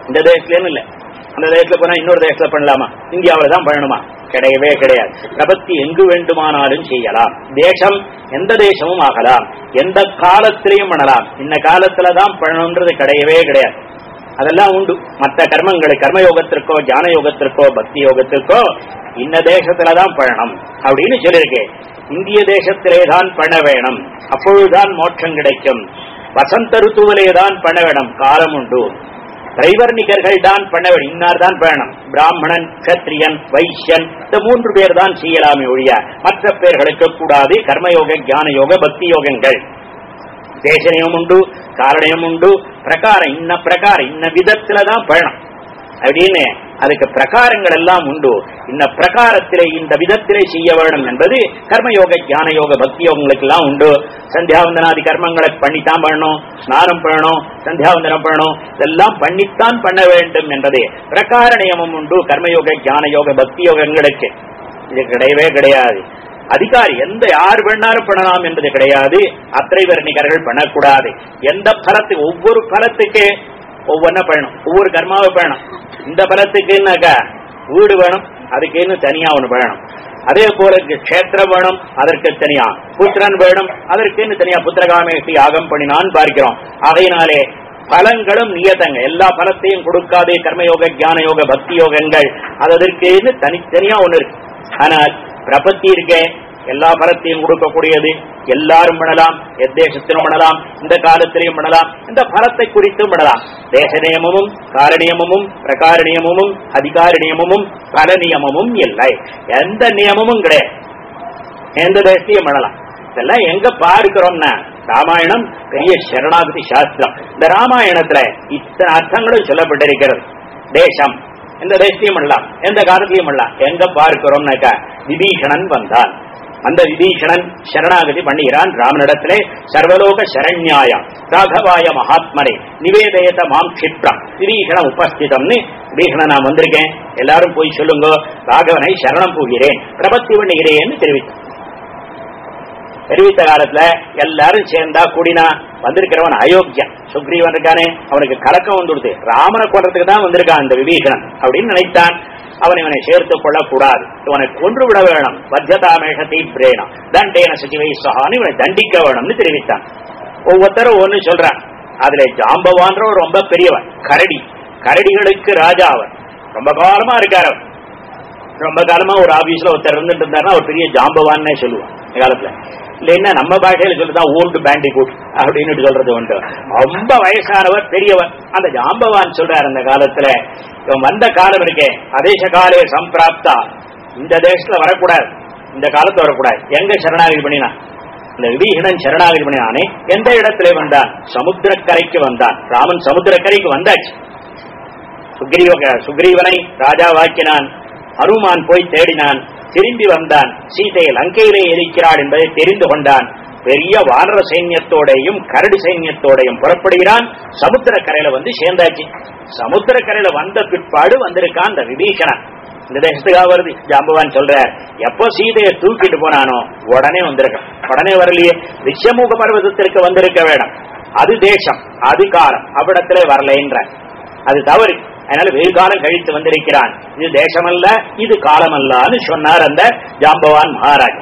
இந்த தேசத்திலும் இல்ல. அந்த தேசத்துல போனா இன்னொரு தேசத்துல பண்ணலாமா? இந்தியாவில தான் பண்ணணுமா? கிடையவே கிடையாது. பிரபத்தி எங்கு வேண்டுமானாலும் செய்யலாம். தேசம் எந்த தேசமும் ஆகலாம். எந்த காலத்திலையும் பண்ணலாம். இந்த காலத்துல தான் பண்ணணும்ன்றது கிடையவே கிடையாது. அதெல்லாம் உண்டு. மற்ற கர்மங்களுக்கு கர்மயோகத்திற்கோ ஜான யோகத்திற்கோ பக்தி யோகத்திற்கோ இந்த தேசத்துலதான் பண்ணணும் அப்படின்னு சொல்லியிருக்கேன் இந்திய தேசத்திலே தான் பண்ண வேணும். அப்பொழுதுதான் மோட்சம் கிடைக்கும். வசந்த ருத்துவிலே தான் பண்ண வேணும். காலம் உண்டு. தைவர்ணிகர்கள் தான் பண்ண வேண்டும் இன்னார் தான் பண்ணணும் பிராமணன் கத்திரியன் வைஷ்யன் இந்த மூன்று பேர் தான் செய்யலாமே ஒழிய மற்ற பேர்களுக்கு கூடாது கர்மயோக ஞான யோக பக்தி யோகங்கள். தேசனையும் உண்டு காரணயம் உண்டு பிரகாரம் இன்ன பிரகாரம் இன்ன விதத்துல தான் பயணம் அப்படின்னு அதுக்கு பிரகாரங்கள் எல்லாம் உண்டு. இந்த பிரகாரத்திலே இந்த விதத்திலே செய்ய வேண்டும் என்பது கர்மயோக ஞான யோக பக்தி யோகங்களுக்கு எல்லாம் உண்டு. சந்தியாவந்தனாதி கர்மங்களை பண்ணித்தான் பண்ணணும் ஸ்நானம் பண்ணணும் சந்தியாவந்தனம் பண்ணணும் இதெல்லாம் பண்ணித்தான் பண்ண வேண்டும் என்பதே. பிரகார நியமம் உண்டு கர்மயோக ஞான யோக பக்தி யோகங்களுக்கு இது கிடையவே கிடையாது. அதிகாரி எந்த யார் வேணாலும் பண்ணலாம் என்பது கிடையாது. அத்திரை வர்ணிகர்கள் பண்ணக்கூடாது. எந்த பலத்துக்கு ஒவ்வொரு பலத்துக்கு ஒவ்வொன்னா பண்ணணும். ஒவ்வொரு கர்மாவை பண்ணணும். இந்த பலத்துக்குன்னாக்கா வீடு வேணும் அதுக்குன்னு தனியா ஒண்ணு வேணும்? அதே போல கஷேத்திரம் வேணும் அதற்கு தனியா. புத்திரன் வேணும் அதற்குன்னு தனியா? புத்திரகாமேசி யாகம் பண்ணினான் பார்க்கிறோம். அதையினாலே பலங்களும் நியதங்க எல்லா பலத்தையும் கொடுக்காதே கர்மயோக ஜான யோக பக்தி யோகங்கள் அது அதற்குன்னு தனித்தனியா ஒண்ணு இருக்கு. ஆனால் பிரபத்தி இருக்கேன் எல்லா பலத்தையும் கொடுக்கக்கூடியது எல்லாரும் பண்ணலாம் எத்தேசத்திலும் பண்ணலாம் இந்த காலத்திலையும் பண்ணலாம் இந்த பலத்தை குறித்தும் பண்ணலாம் தேச நியமமும் காரணியமும் பிரகார நியமமும் அதிகார நியமமும் பல நியமமும் இல்லை. எந்த நியமமும் கிடையாது. எந்த தேசத்தையும் பண்ணலாம் இதெல்லாம் எங்க பார்க்கிறோம்னா ராமாயணம் பெரிய சரணாகதி சாஸ்திரம். இந்த ராமாயணத்துல இத்தனை அர்த்தங்களும் சொல்லப்பட்டிருக்கிறது. தேசம் எந்த தேசத்தையும் பண்ணலாம் எந்த காலத்தையும் பண்ணலாம் எங்க பார்க்கிறோம்னாக்கா விபீஷணன் வந்தான். அந்த விபீஷணன் சரணாகதி பண்ணுகிறான். ராமனிடத்திலே சர்வலோக சரண்யாயம் ராகவாய மகாத்மனை நிவேதயத மாம் கஷிப்ரம் விபீஷணம் உபஸ்திதம்னு விபீஷணன் நான் வந்திருக்கேன். எல்லாரும் போய் சொல்லுங்க ராகவனை சரணம் போகிறேன் பிரபத்தி பண்ணுகிறேன்னு தெரிவித்தான் தெரிவித்த காலத்துல எல்லாரும் சேர்ந்தா கூடினா வந்திருக்கிறவன் அயோக்கியன். சுக்ரீவன் இருக்கானே அவனுக்கு கலக்கம் வந்துடுது. ராமனை கொண்டதுக்கு தான் வந்திருக்கான் இந்த விபீஷணன் அப்படின்னு நினைத்தான். அவன் இவனை சேர்த்துக் கொள்ளக்கூடாது. இவனை கொன்று விட வேணும். பத்தியதாமேஷ பிரேணம் தண்டேன சச்சிவை சகான்னு இவனை தண்டிக்க வேணும்னு தெரிவித்தான். ஒவ்வொருத்தரும் ஒன்று சொல்றான் அதுல ஜாம்பவான்ற ரொம்ப பெரியவன். கரடி. கரடிகளுக்கு ராஜா அவன். ரொம்ப காலமா இருக்கார் அவன். ரொம்ப காலமா ஒரு ஆபீஸ்ல ஒருத்தர் இருந்துட்டு இருந்தாருன்னா ஒரு பெரிய ஜாம்பவான்னே சொல்லுவான். இந்த காலத்துல. இல்லைன்னா நம்ம பாஷையில சொல்லுதான் ஓல்டு பேண்டிகுட் அப்படின்னு சொல்றது உண்டு. ரொம்ப வயசானவர் பெரியவர். அந்த ஜாம்பவான் சொல்றாரு அந்த காலத்துல இவன் வந்த காலம் இருக்கே அதேச காலே சம்பிராப்தா. இந்த தேசத்துல வரக்கூடாது. இந்த காலத்துல வரக்கூடாது. எங்க சரணாகதி பண்ணினா? இந்த விபீஷணன் சரணாகதி பண்ணினானே எந்த இடத்துல வந்தான்? சமுத்திரக்கரைக்கு வந்தான். ராமன் சமுத்திரக்கரைக்கு வந்தாச்சு. சுக்ரீவ சுக்ரீவனை ராஜாவாக்கினான் அருமான் போய் தேடினான். திரும்பி வந்தான். சீதையை லங்கையிலே இருக்கிறாள் என்பதை தெரிந்து கொண்டான். பெரிய வானர சைன்யத்தோடையும் கரடி சைன்யத்தோடையும் புறப்படுகிறான். சமுத்திரக்கரையில வந்து சேர்ந்தாச்சு. சமுத்திரக்கரையில வந்த பிற்பாடு வந்திருக்கான் இந்த விபீஷணன். இந்த தேசத்துக்காக வருது. ஜாம்பவான் சொல்றார் எப்போ சீதையை தூக்கிட்டு போனானோ உடனே வந்திருக்கான் உடனே வரலையே. விஸ்வமுக பர்வதத்திற்கு வந்திருக்க வேண்டாம் அது தேசம் அது காலம் அவ்விடத்திலே வரலைன்ற அது தவறு. அதனால வெகு காலம் கழித்து வந்திருக்கிறான். இது தேசமல்ல இது காலமல்லான்னு சொன்னார் அந்த ஜாம்பவான் மகாராஜ்.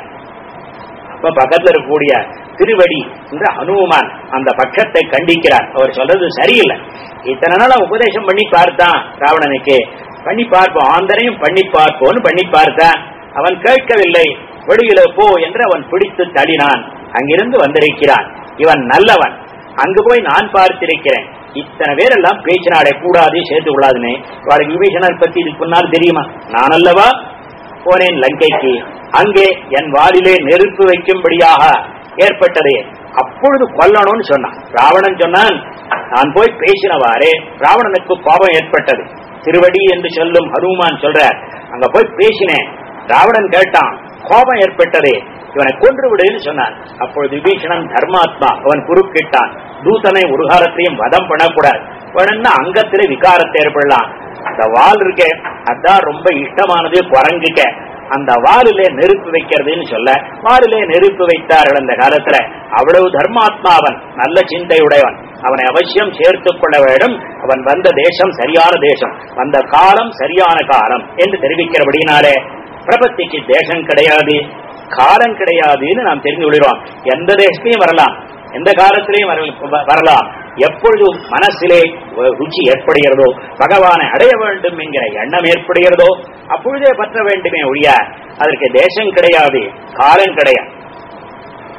அப்ப பக்கத்தில் இருக்கக்கூடிய திருவடி என்ற ஹனுமான் அந்த பட்சத்தை கண்டிக்கிறார். அவர் சொல்றது சரியில்லை. இத்தனை நாள் உபதேசம் பண்ணி பார்த்தான் ராவணனுக்கு. பண்ணி பார்ப்போம் ஆந்தரையும் பண்ணி பார்ப்போன்னு பண்ணி பார்த்தான். அவன் கேட்கவில்லை வெளியில போ என்று அவன் பிடித்து தள்ளினான். அங்கிருந்து வந்திருக்கிறான். இவன் நல்லவன். அங்கு போய் நான் பார்த்திருக்கிறேன். இத்தனை பேரெல்லாம் பேச்சினாடே கூடாது சேர்த்து கொள்ளாதுன்னு. அவளுக்கு விபீஷணர் பத்தி இதுக்கு முன்னால் தெரியுமா? நான் அல்லவா? போனேன் லங்கைக்கு. அங்கே என் வாலிலே நெருப்பு வைக்கும்படியாக ஏற்பட்டதே. அப்பொழுது கொல்லணும்னு சொன்னான். ராவணன் சொன்னான் நான் போய் பேசினவாறே ராவணனுக்கு கோபம் ஏற்பட்டது. திருவடி என்று சொல்லும் ஹனுமான் சொல்ற அங்க போய் பேசினேன். ராவணன் கேட்டான் கோபம் ஏற்பட்டதே. இவனை கொன்று விடுன்னு சொன்னான். அப்பொழுது விபீஷணன் தர்மாத்மா அவன் குறுக்கிட்டான். தூதனை ஒரு காலத்தையும் வதம் பண்ணக்கூடாது. வேணும்னா அங்கத்திலே விகாரத்தை ஏற்படலாம்? அந்த வால் இருக்கே அதான் ரொம்ப இஷ்டமானது குரங்கிட்ட. அந்த வாலிலே நெருப்பு வைக்கிறதுன்னு சொல்ல வாலிலே நெருப்பு வைத்தார்கள் அந்த காலத்துல. அவ்வளவு தர்மாத்மா அவன் நல்ல சிந்தையுடையவன். அவனை அவசியம் சேர்த்துக் கொள்ள வேண்டும். அவன் வந்த தேசம் சரியான தேசம். வந்த காலம் சரியான காலம் என்று தெரிவிக்கிறபடினாலே பிரபத்திக்கு தேசம் கிடையாது. காலம் கிடையாதுன்னு நாம் தெரிந்து கொள்கிறோம். எந்த தேசத்திலையும் வரலாம். எந்த காலத்திலையும் வரலாம். எப்பொழுது மனசிலே ருச்சி ஏற்படுகிறதோ பகவானை அடைய வேண்டும் என்கிற எண்ணம் ஏற்படுகிறதோ அப்பொழுதே பற்ற வேண்டுமே ஒழிய அதற்கு தேசம் கிடையாது காலம் கிடையாது.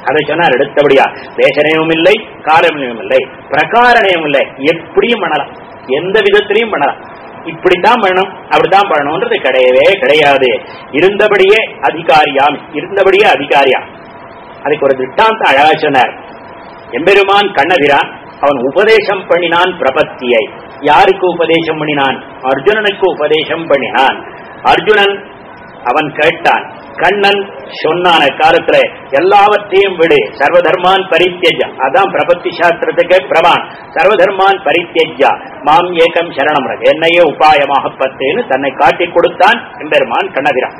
அதை சொன்னார் எடுத்தபடியா தேசனையும் இல்லை காலநிலையும் இல்லை பிரகாரணையும் இல்லை. எப்படியும் பண்ணலாம். எந்த விதத்திலையும் பண்ணலாம். இப்படித்தான் பண்ணணும் அப்படித்தான் பண்ணணும்ன்றது கிடையவே கிடையாது. இருந்தபடியே அதிகாரியாம் இருந்தபடியே அதிகாரியா. அதுக்கு ஒரு திட்டாந்தம் அழகா சொன்னார். எம்பெருமான் கண்ணபிரான் அவன் உபதேசம் பண்ணினான் பிரபத்தியை. யாருக்கு உபதேசம் பண்ணினான்? அர்ஜுனனுக்கு உபதேசம் பண்ணினான். அர்ஜுனன் அவன் கேட்டான் கண்ணன் சொன்னான காலத்துல எல்லாவற்றையும் விடு. சர்வதர்மான் பரித்தியஜா அதான் பிரபத்தி சாஸ்திரத்துக்கு பிரமான். சர்வதர்மான் பரித்தியஜா மாம் ஏகம் சரணம் என்னையே உபாயமாக பத்துன்னு தன்னை காட்டி கொடுத்தான் எம்பெருமான் கண்ணபிரான்.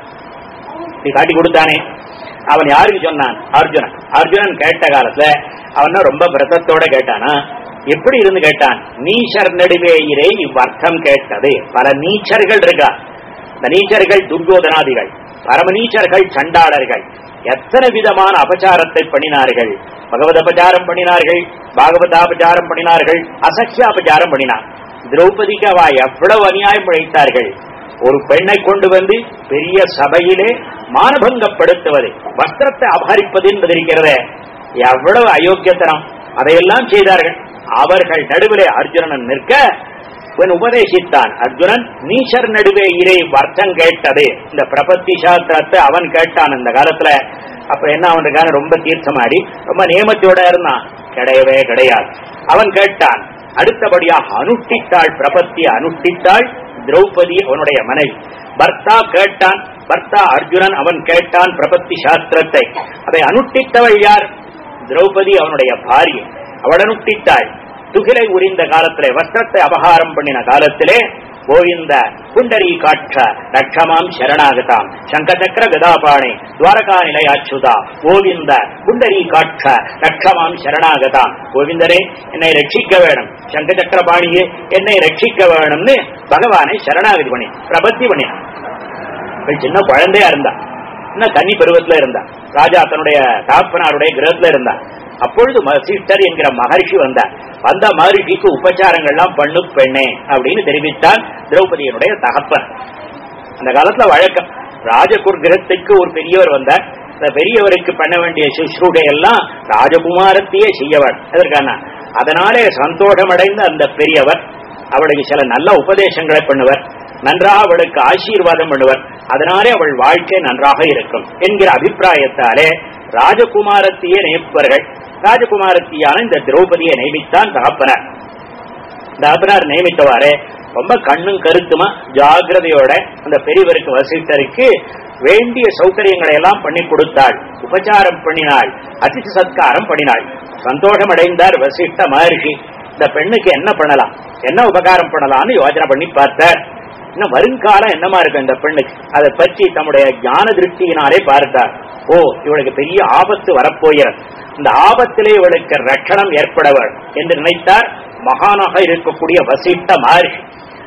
நீ காட்டி கொடுத்தானே? அவன் யாருக்கு சொன்னான்? அர்ஜுனன். அர்ஜுனன் கேட்ட காலத்துல அவன் ரொம்ப பிரதத்தோட கேட்டானா? எப்படி இருந்து கேட்டான்? நீச்சர் நடுவே இரே இவ்வர்த்தம் கேட்டது. பல நீச்சர்கள் இருக்கா? இந்த நீச்சர்கள் துர்கோதனாதிகள் பரமநீச்சர்கள் சண்டாளர்கள். எத்தனை விதமான அபச்சாரத்தை பண்ணினார்கள்? பகவத் அபச்சாரம் பண்ணினார்கள் பாகவதாபச்சாரம் பண்ணினார்கள் அசக்கியாபச்சாரம் பண்ணினார். திரௌபதிக்கு அவ எவ்வளவு அநியாயம் இழைத்தார்கள் ஒரு பெண்ணை கொண்டு வந்து பெரிய சபையிலே மானபங்கப்படுத்துவது வஸ்திரத்தை அபகரிப்பது என்பது இருக்கிறதே. எவ்வளவு அயோக்கியத்தனம். அதையெல்லாம் செய்தார்கள். அவர்கள் நடுவிலே அர்ஜுனன் நிற்க உபதேசித்தான் அர்ஜுனன் நீச்சர் நடுவே இறை வர்த்தம் கேட்டது இந்த பிரபத்தி சாஸ்திரத்தை அவன் கேட்டான் இந்த காலத்துல அப்ப என்ன அவனுக்கான ரொம்ப தீர்த்தமாடி ரொம்ப நியமத்தோட இருந்தான் கிடையவே கிடையாது அவன் கேட்டான் அடுத்தபடியாக அனுஷ்டித்தாள் பிரபத்தி அனுஷ்டித்தாள் திரௌபதி அவனுடைய மனைவி பர்த்தா கேட்டான் பர்த்தா அர்ஜுனன் அவன் கேட்டான் பிரபத்தி சாஸ்திரத்தை அதை அனுஷ்டித்தவள் யார் திரௌபதி அவனுடைய பாரியை அவள் அனுஷ்டித்தாள் துகிலை உரிந்த காலத்திலே வஸ்திரத்தை அபகாரம் பண்ணின காலத்திலே கோவிந்த புண்டரி காற்ற ரட்சமாம் சரணாகதாம். சங்கசக்கர கதாபாணி துவாரகா நிலை அச்சுதா கோவிந்த புண்டரி காற்ற ரட்சமாம் சரணாகதாம். கோவிந்தரே என்னை ரட்சிக்க வேணும். சங்கசக்கர பாணியே என்னை ரட்சிக்க வேணும்னு பகவானை சரணாகதி பண்ணி பிரபத்தி பண்ணினான். சின்ன குழந்தையா இருந்தா. இன்னும் தனி பருவத்துல இருந்தா. ராஜா தன்னுடைய தாப்பனாருடைய கிரகத்துல இருந்தா. அப்பொழுது வசிஷ்டர் என்கிற மகர்ஷி வந்தார். வந்த மகர்ஷிக்கு உபச்சாரங்கள்லாம் பண்ணு பெண்ணே அப்படின்னு தெரிவித்தார் திரௌபதியனுடைய தகப்பன். அந்த காலத்துல வழக்கம். ராஜகுர் கிரகத்துக்கு ஒரு பெரியவர் வந்தார். அந்த பெரியவருக்கு பண்ண வேண்டிய சுஷ்ரூடை எல்லாம் ராஜகுமாரத்தையே செய்யவர். எதற்கான அதனாலே சந்தோஷமடைந்த அந்த பெரியவர் அவளுக்கு சில நல்ல உபதேசங்களை பண்ணுவர். நன்றாக அவளுக்கு ஆசீர்வாதம் பண்ணுவர். அதனாலே அவள் வாழ்க்கை நன்றாக இருக்கும் என்கிற அபிப்பிராயத்தாலே ராஜகுமாரத்தையே நியமிப்பவர்கள் ராஜகுமாரத்தியான இந்த திரௌபதியை நியமித்தான் தகப்பனார். தகப்பனார் நியமித்தவாறு ரொம்ப கண்ணும் கருத்துமா ஜாகிரதையோட அந்த பெரியவருக்கு வசித்தருக்கு வேண்டிய சௌகரியங்களை எல்லாம் பண்ணி கொடுத்தாள். உபச்சாரம் பண்ணினாள் அதிதி சத்காரம் பண்ணினாள். சந்தோஷம் அடைந்தார் வசிஷ்ட மகர்ஷி இந்த பெண்ணுக்கு என்ன பண்ணலாம் என்ன உபகாரம் பண்ணலாம்னு யோசனை பண்ணி பார்த்தார். இன்னும் வருங்காலம் என்னமா இருக்கும் இந்த பெண்ணுக்கு? அதை பற்றி தம்முடைய ஞான திருஷ்டியினாலே பார்த்தார். ஓ இவளுக்கு பெரிய ஆபத்து வரப்போகிறது. இந்த ஆபத்திலே இவளுக்கு ரட்சணம் ஏற்படவர் என்று நினைத்தார். மகானாக இருக்கக்கூடிய வசிட்ட மாறி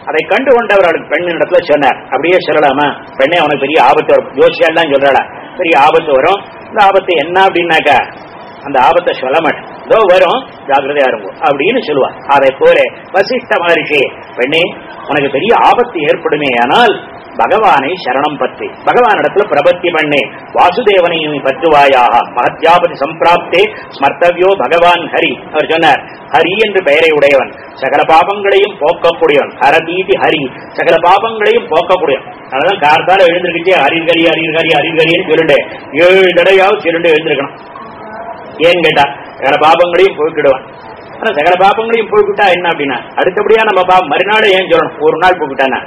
அதை கண்டு கொண்டவர் அவளுக்கு பெண்ணிடத்துல சொன்னார். அப்படியே சொல்லலாமா? பெண்ணே அவனுக்கு பெரிய ஆபத்து வரும். ஜோசியெல்லாம் சொல்றாளா. பெரிய ஆபத்து வரும். இந்த ஆபத்து என்ன அப்படின்னாக்கா அந்த ஆபத்தை சொல்ல மாட்டேன். இதோ வரும். ஜாகிரதையா இருக்கும் அப்படின்னு சொல்லுவா. அதை போல வசிஷ்ட மகர்ஷி பெண்ணே உனக்கு பெரிய ஆபத்து ஏற்படுமே. ஆனால் பகவானை சரணம் பற்றி. பகவானிடத்துல பிரபத்தி பண்ணே. வாசுதேவனையும் பற்றுவாயாக. மகத்யாபதி சம்பிராப்தே ஸ்மர்த்தவியோ பகவான் ஹரி. அவர் சொன்னார். ஹரி என்று பெயரை உடையவன். சகல பாபங்களையும் போக்கக்கூடியவன். ஹரதீதி ஹரி. சகல பாபங்களையும் போக்கக்கூடியவன். அதனால கார்த்தால எழுந்திருக்கிட்டே அறிவுகரி அறிவுகரி அறிவுகரின்னு சொல்லுண்டு. ஏழு தடையாவது சொல்லுண்டு எழுந்திருக்கணும். ஏன்னு கேட்டா சகல பாபங்களையும் போய்க்கிடுவான் ஆனா சகல பாபங்களையும் போய்கிட்டா என்ன அப்படின்னா அடுத்தபடியா நம்ம பாபம் மறுநாளே ஏன் சொல்லணும்? ஒரு நாள் போய்கிட்டானா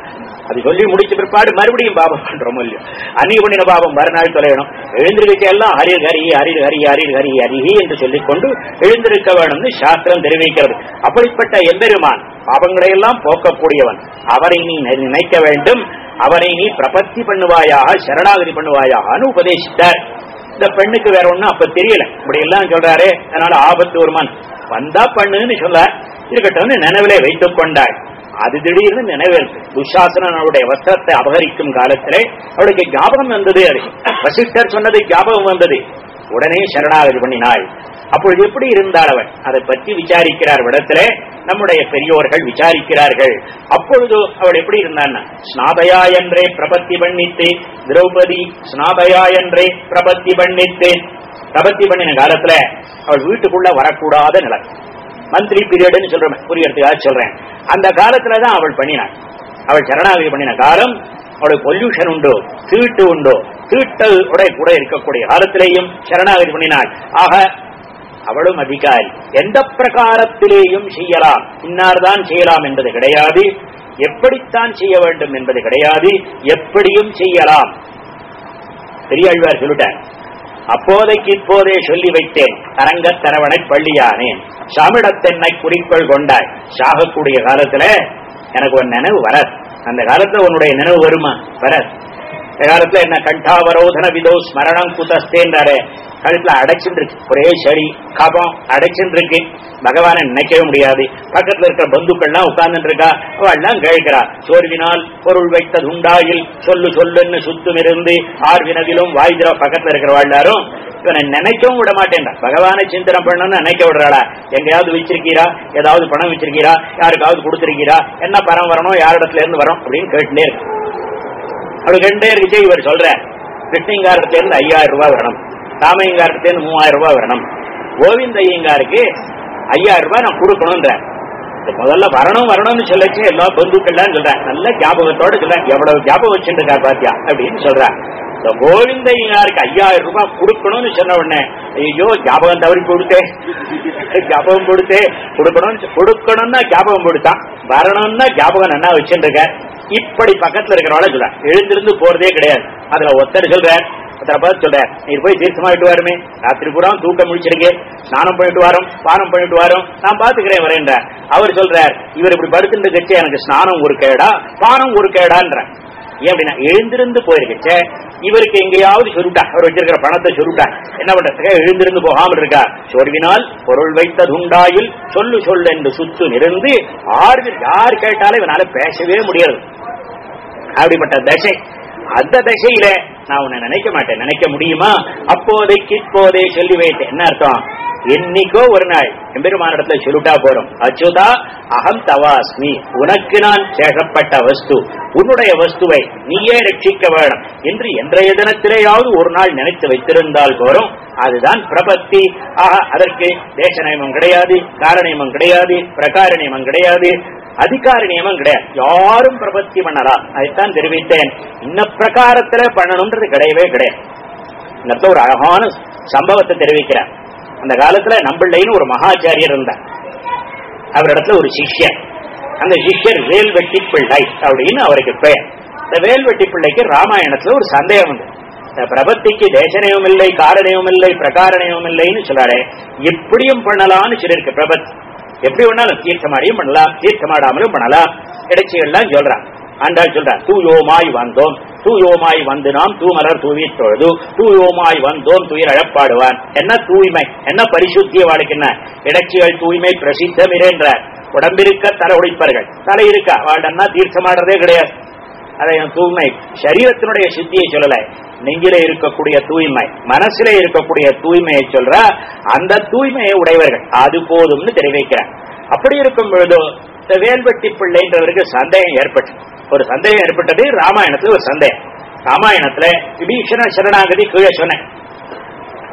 அது சொல்லி முடிச்ச பிற்பாடு மறுபடியும் பாபம் பண்றோம் இல்லையோ? அன்னைக்கு பண்ணின பாபம் மறுநாள் தொலையணும். எழுந்திருக்க எல்லாம் ஹரிர் ஹரி ஹரிர் ஹரி ஹரிர் ஹரி ஹரிஹி என்று சொல்லிக்கொண்டு எழுந்திருக்க வேணும்னு சாஸ்திரம் தெரிவிக்கிறது. அப்படிப்பட்ட எம்பெருமான் பாபங்களை எல்லாம் போக்கக்கூடியவன். அவரை நீ நினைக்க வேண்டும். அவரை நீ பிரபத்தி பண்ணுவாயாக சரணாகதி பண்ணுவாயாகனு உபதேசித்தார். இந்த பெண்ணுக்கு வேற ஒண்ணும் அப்ப தெரியல. இப்படி எல்லாம் சொல்றாரு அதனால ஆபத்து வருமான் வந்தா பண்ணுன்னு சொல்ல இருக்கட்டும்னு நினைவிலே வைத்துக் கொண்டாள் அது திடீர்னு நினைவேற்கு அவருடைய வஸ்திரத்தை அபகரிக்கும் காலத்திலே அவளுக்கு ஞாபகம் வந்தது அது. வசிஷ்டர் சொன்னது ஞாபகம் வந்தது. உடனே சரணாகதி பண்ணினாள் அப்பொழுது எப்படி இருந்தாள் அவள் அதை பற்றி விசாரிக்கிறார் விடத்துல நம்முடைய பெரியோர்கள் விசாரிக்கிறார்கள். அப்பொழுது அவள் எப்படி இருந்தான் ஸ்நாபயா என்றே பிரபத்தி பண்ணித்தேன் திரௌபதி ஸ்நாபயா என்றே பிரபத்தி பண்ணித்தேன் பிரபத்தி பண்ணின காலத்துல அவள் வீட்டுக்குள்ள வரக்கூடாத நிலை. மந்த்லி பீரியட்னு சொல்றேன் புரியறதுக்காக சொல்றேன். அந்த காலத்துலதான் அவள் பண்ணினாள். அவள் சரணாகதி பண்ணின காலம் அவளுக்கு பொல்யூஷன் உண்டோ தீட்டு உண்டோ தீட்டல் உடைய கூட இருக்கக்கூடிய காலத்திலேயும் சரணாகதி பண்ணினாள். ஆக அவளும் அதிகாரி. எந்த பிரகாரத்திலேயும் செய்யலாம். இன்னார்தான் செய்யலாம் என்பது கிடையாது. எப்படித்தான் செய்ய வேண்டும் என்பது கிடையாது. எப்படியும் செய்யலாம். பெரியாழ்வார் சொல்லிட்டார். அப்போதைக்கு இப்போதே சொல்லி வைத்தேன். அரங்கத் தரவனை பள்ளியானேன் சாமிடத்தென்னை குறிக்கோள் கொண்டாய். சாகக்கூடிய காலத்துல எனக்கு ஒரு நினைவு வர அந்த காலத்துல உன்னுடைய நினைவு வருமா? வர இந்த என்ன? கண்டாவரோதன விதோ ஸ்மரணம் குதஸ்தேன்றாரு. கழுத்துல அடைச்சுட்டு ஒரே சரி கபம் அடைச்சுட்டு பகவானை நினைக்கவே முடியாது. பக்கத்துல இருக்கிற பந்துக்கள்லாம் உட்கார்ந்துட்டு இருக்கா அவள்லாம் கேட்கிறா சோர்வினால் பொருள் வைத்தது உண்டாயில் சொல்லு சொல்லுன்னு சுத்தும் இருந்து ஆர்வினவிலும் வாய்திரா பக்கத்துல இருக்கிற எல்லாரும் இவனை நினைக்கவும் விட மாட்டேன்டா பகவானை சிந்தனை பண்ணணும்னு நினைக்க விடுறாளா? எங்கேயாவது வச்சிருக்கீரா ஏதாவது பணம் வச்சிருக்கீரா யாருக்காவது கொடுத்திருக்கீரா? என்ன பணம் வரணும்? யாரிடத்துல இருந்து வரும்? அப்படின்னு கேட்டுட்டே இருக்கு. அப்படி ரெண்டே விஜய் இவர் சொல்ற கிருஷ்ணங்காரத்துலேருந்து ஐயாயிரம் ரூபாய் வரணும். ராமையங்காரத்துலேருந்து மூவாயிரம் ரூபாய் வரணும். கோவிந்த ஐயங்காருக்கு ஐயாயிரம் ரூபாய் நான் கொடுக்கணும்ன்ற முதல்ல வரணும் வரணும்னு சொல்லச்சு எல்லா பந்துக்கள்லாம் சொல்றேன். நல்ல ஞாபகத்தோட சொல்றேன். எவ்வளவு ஜாபகம் வச்சுருக்கா பாத்தியா? அப்படின்னு சொல்றேன். இந்த கோவிந்த ஐயாயிரம் ரூபாய் கொடுக்கணும்னு சொன்ன உடனே ஐயோ ஞாபகம் தவறி கொடுத்தே ஞாபகம் கொடுத்தே கொடுக்கணும்னு கொடுக்கணும்னா ஞாபகம் கொடுத்தான் வரணும்னா ஜாபகம் நல்லா வச்சுருக்க இப்படி பக்கத்துல இருக்கிறவள சொல்ற எழுந்திருந்து போறதே கிடையாது. அதுல ஒத்தர் சொல்ற ஒருத்தர் பார்த்து சொல்ற நீ போய் தீர்த்தமாயிட்டு வாருமே. ராத்திரி பூரா தூக்கம் முடிச்சிருக்கேன் ஸ்நானம் பண்ணிட்டு வரோம் பானம் பண்ணிட்டு வரோம். நான் பாத்துக்கிறேன் வரேன்ற. அவர் சொல்றார் இவர் இப்படி படுத்துட்டு கட்சி எனக்கு ஸ்நானம் ஒரு கேடா பானம் ஒரு கேடான்ற. ஏன் அப்படின்னா எழுந்திருந்து போயிருக்கச்சே இவருக்கு எங்கேயாவது சொல்லிட்டா அவர் வச்சிருக்கிற பணத்தை சொல்லிட்டா என்ன பண்றதுக்கு? எழுந்திருந்து போகாமல் இருக்கா? சொர்வினால் பொருள் வைத்ததுண்டாயில் சொல்லு சொல்லு என்று சுத்து நிறந்து ஆறு யார் கேட்டாலும் இவனால பேசவே முடியாது. அப்படிப்பட்ட தசை. அந்த தசையில நான் உன்னை நினைக்க மாட்டேன். நினைக்க முடியுமா? அப்போதைக்கு இப்போதே சொல்லி வைத்தேன் என்ன அர்த்தம்? என்னைக்கோ ஒரு நாள் எம்பெருமானிடத்துல சொல்லிட்டா போறோம் அச்சுதா அகம் தவாஸ்மி. உனக்கு நான் சேகப்பட்ட வஸ்து. உன்னுடைய வஸ்துவை நீயே ரட்சிக்க வேணும். என்று என்றைய தினத்திலேயாவது ஒரு நாள் நினைத்து வைத்திருந்தால் போறோம் அதுதான் பிரபத்தி. ஆக அதற்கு தேச நியமம் கிடையாது காரணியமும் கிடையாது பிரகார நியமம் கிடையாது. அதிகார நியமம் கிடையாது. யாரும் பிரபத்தி பண்ணலாம் அதைத்தான் தெரிவித்தேன். இன்ன பிரகாரத்துல பண்ணணும்ன்றது கிடையவே கிடையாது. இந்த ஒரு அழகான சம்பவத்தை தெரிவிக்கிறார். அந்த காலத்துல நம்பிள்ளைன்னு ஒரு மகாச்சாரியர் இருந்தார். அவரிடத்துல ஒரு சிஷ்யர். அந்த சிஷ்யர் வேல்வெட்டி பிள்ளை அப்படின்னு அவருக்கு பெயர். இந்த வேல்வெட்டி பிள்ளைக்கு ராமாயணத்துல ஒரு சந்தேகம் உண்டு. இந்த பிரபத்திக்கு தேசனையும் இல்லை காரணையும் இல்லை பிரகாரணையும் இல்லைன்னு சொல்றாரு எப்படியும் பண்ணலாம்னு சொல்லியிருக்கு பிரபத். எப்படி வேணாலும் தீர்த்தமாடியும் பண்ணலாம் தீர்த்தமாடாமலும் பண்ணலாம். இடைச்சிகள்லாம் சொல்றான். ஆண்டாள் சொல்றார் தூயோமாய் வந்தோம். தூயோமாய் வந்து நாம் தூமலர் தூவி தொழுது தூயோமாய் வந்தோம் துயிர் அழப்பாடுவான். என்ன தூய்மை? என்ன பரிசுத்திய வாழ்க்கின்ன இடைச்சிகள் தூய்மை பிரசித்தம் என்றார் உடம்பிருக்க தலை உடைப்பார்கள் தலை இருக்கா? வாழ்டன்னா தீர்த்தமாடுறதே கிடையாது. அதை தூய்மை சரீரத்தினுடைய சித்தியை சொல்லல. நெஞ்சில இருக்கக்கூடிய தூய்மை மனசுல இருக்கக்கூடிய தூய்மையை சொல்ற அந்த தூய்மையை உடையவர்கள். அது போதும்னு தெரிவிக்கிறார். அப்படி இருக்கும் பொழுது இந்த வேல்வெட்டி பிள்ளைன்றவருக்கு சந்தேகம் ஏற்பட்டு ஒரு சந்தேகம் ஏற்பட்டது ராமாயணத்துல ஒரு சந்தேகம். ராமாயணத்துல விபீஷண சரணாகதி கீழே சொன்னேன்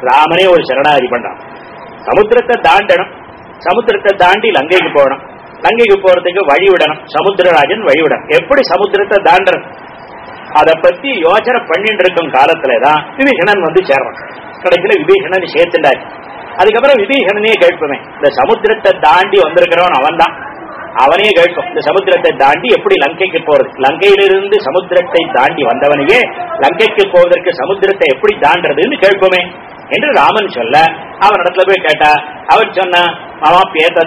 ராமனே ஒரு சரணாகதி பண்றான். சமுத்திரத்தை தாண்டணும். சமுத்திரத்தை தாண்டி லங்கைக்கு போகணும். லங்கைக்கு போறதுக்கு வழி விடணும். சமுத்திரராஜன் வழிவிடணும் எப்படி சமுத்திரத்தை தாண்டறது அதை பத்தி யோசனை பண்ணிட்டு இருக்கும் காலத்துலதான் விபீஷணன் வந்து சேர்றான். கடைசியில விபீஷணன் சேர்த்துட்டாரு. அதுக்கப்புறம் விபீஷணனே கேட்போமே இந்த சமுத்திரத்தை தாண்டி வந்திருக்கிறவன் அவன் தான் அவனே கேட்கும் இந்த சமுத்திரத்தை தாண்டி எப்படி லங்கைக்கு போறது? லங்கையிலிருந்து சமுத்திரத்தை தாண்டி வந்தவனையே லங்கைக்கு போவதற்கு சமுத்திரத்தை எப்படி தாண்டதுன்னு கேட்போமே என்று ராமன் சொல்ல அவன் இடத்துல போய் கேட்டா அவன் சொன்னான் மாமா பேத்த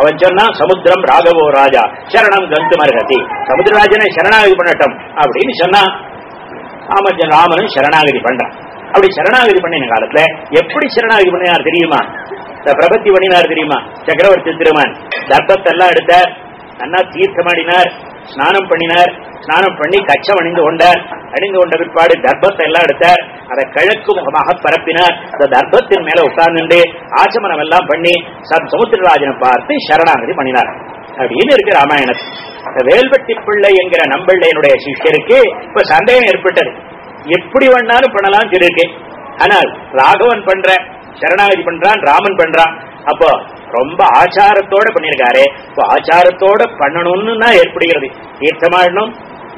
அவன் சொன்னா சமுத்திரம் ராகவோ ராஜா சரணம் கந்து மருகதி. சமுத்திரராஜனை சரணாகதி பண்ணட்டும் அப்படின்னு சொன்னா ராமன் ராமனும் சரணாகதி பண்றான். அப்படி சரணாகதி பண்ணின காலத்துல எப்படி சரணாகதி பண்ணினார் தெரியுமா? இந்த பிரபத்தி பண்ணினார் தெரியுமா? சக்கரவர்த்தி திருமன். தர்ப்பத்தை எல்லாம் எடுத்தார். நல்லா தீர்த்தமாடினார். ஸ்நானம் பண்ணினார். ஸ்நானம் பண்ணி கச்சம் அணிந்து கொண்டார். அணிந்து கொண்ட பிற்பாடு தர்ப்பத்தை எல்லாம் எடுத்தார். அதை கிழக்கு முகமாக பரப்பினார். அந்த தர்ப்பத்தின் மேல உட்கார்ந்துட்டு ஆச்சமனம் எல்லாம் பண்ணி சத் சமுத்திரராஜனை பார்த்து சரணாகதி பண்ணினார். அப்படின்னு இருக்கு ராமாயணத்தில் வேல்பட்டி பிள்ளை என்கிற நம்பிள்ளையனுடைய சிஷ்யருக்கு இப்ப சந்தேகம் ஏற்பட்டது. எப்படி வேணாலும் பண்ணலாம் சொல்லியிருக்கு. ஆனால் ராகவன் பண்ற சரணாகதி பண்றான் ராமன் பண்றான். அப்போ ரொம்ப ஆச்சாரத்தோட பண்ணிருக்காரு. இப்போ ஆச்சாரத்தோட பண்ணணும்னு தான் ஏற்படுகிறது. தீர்த்தமாடணும்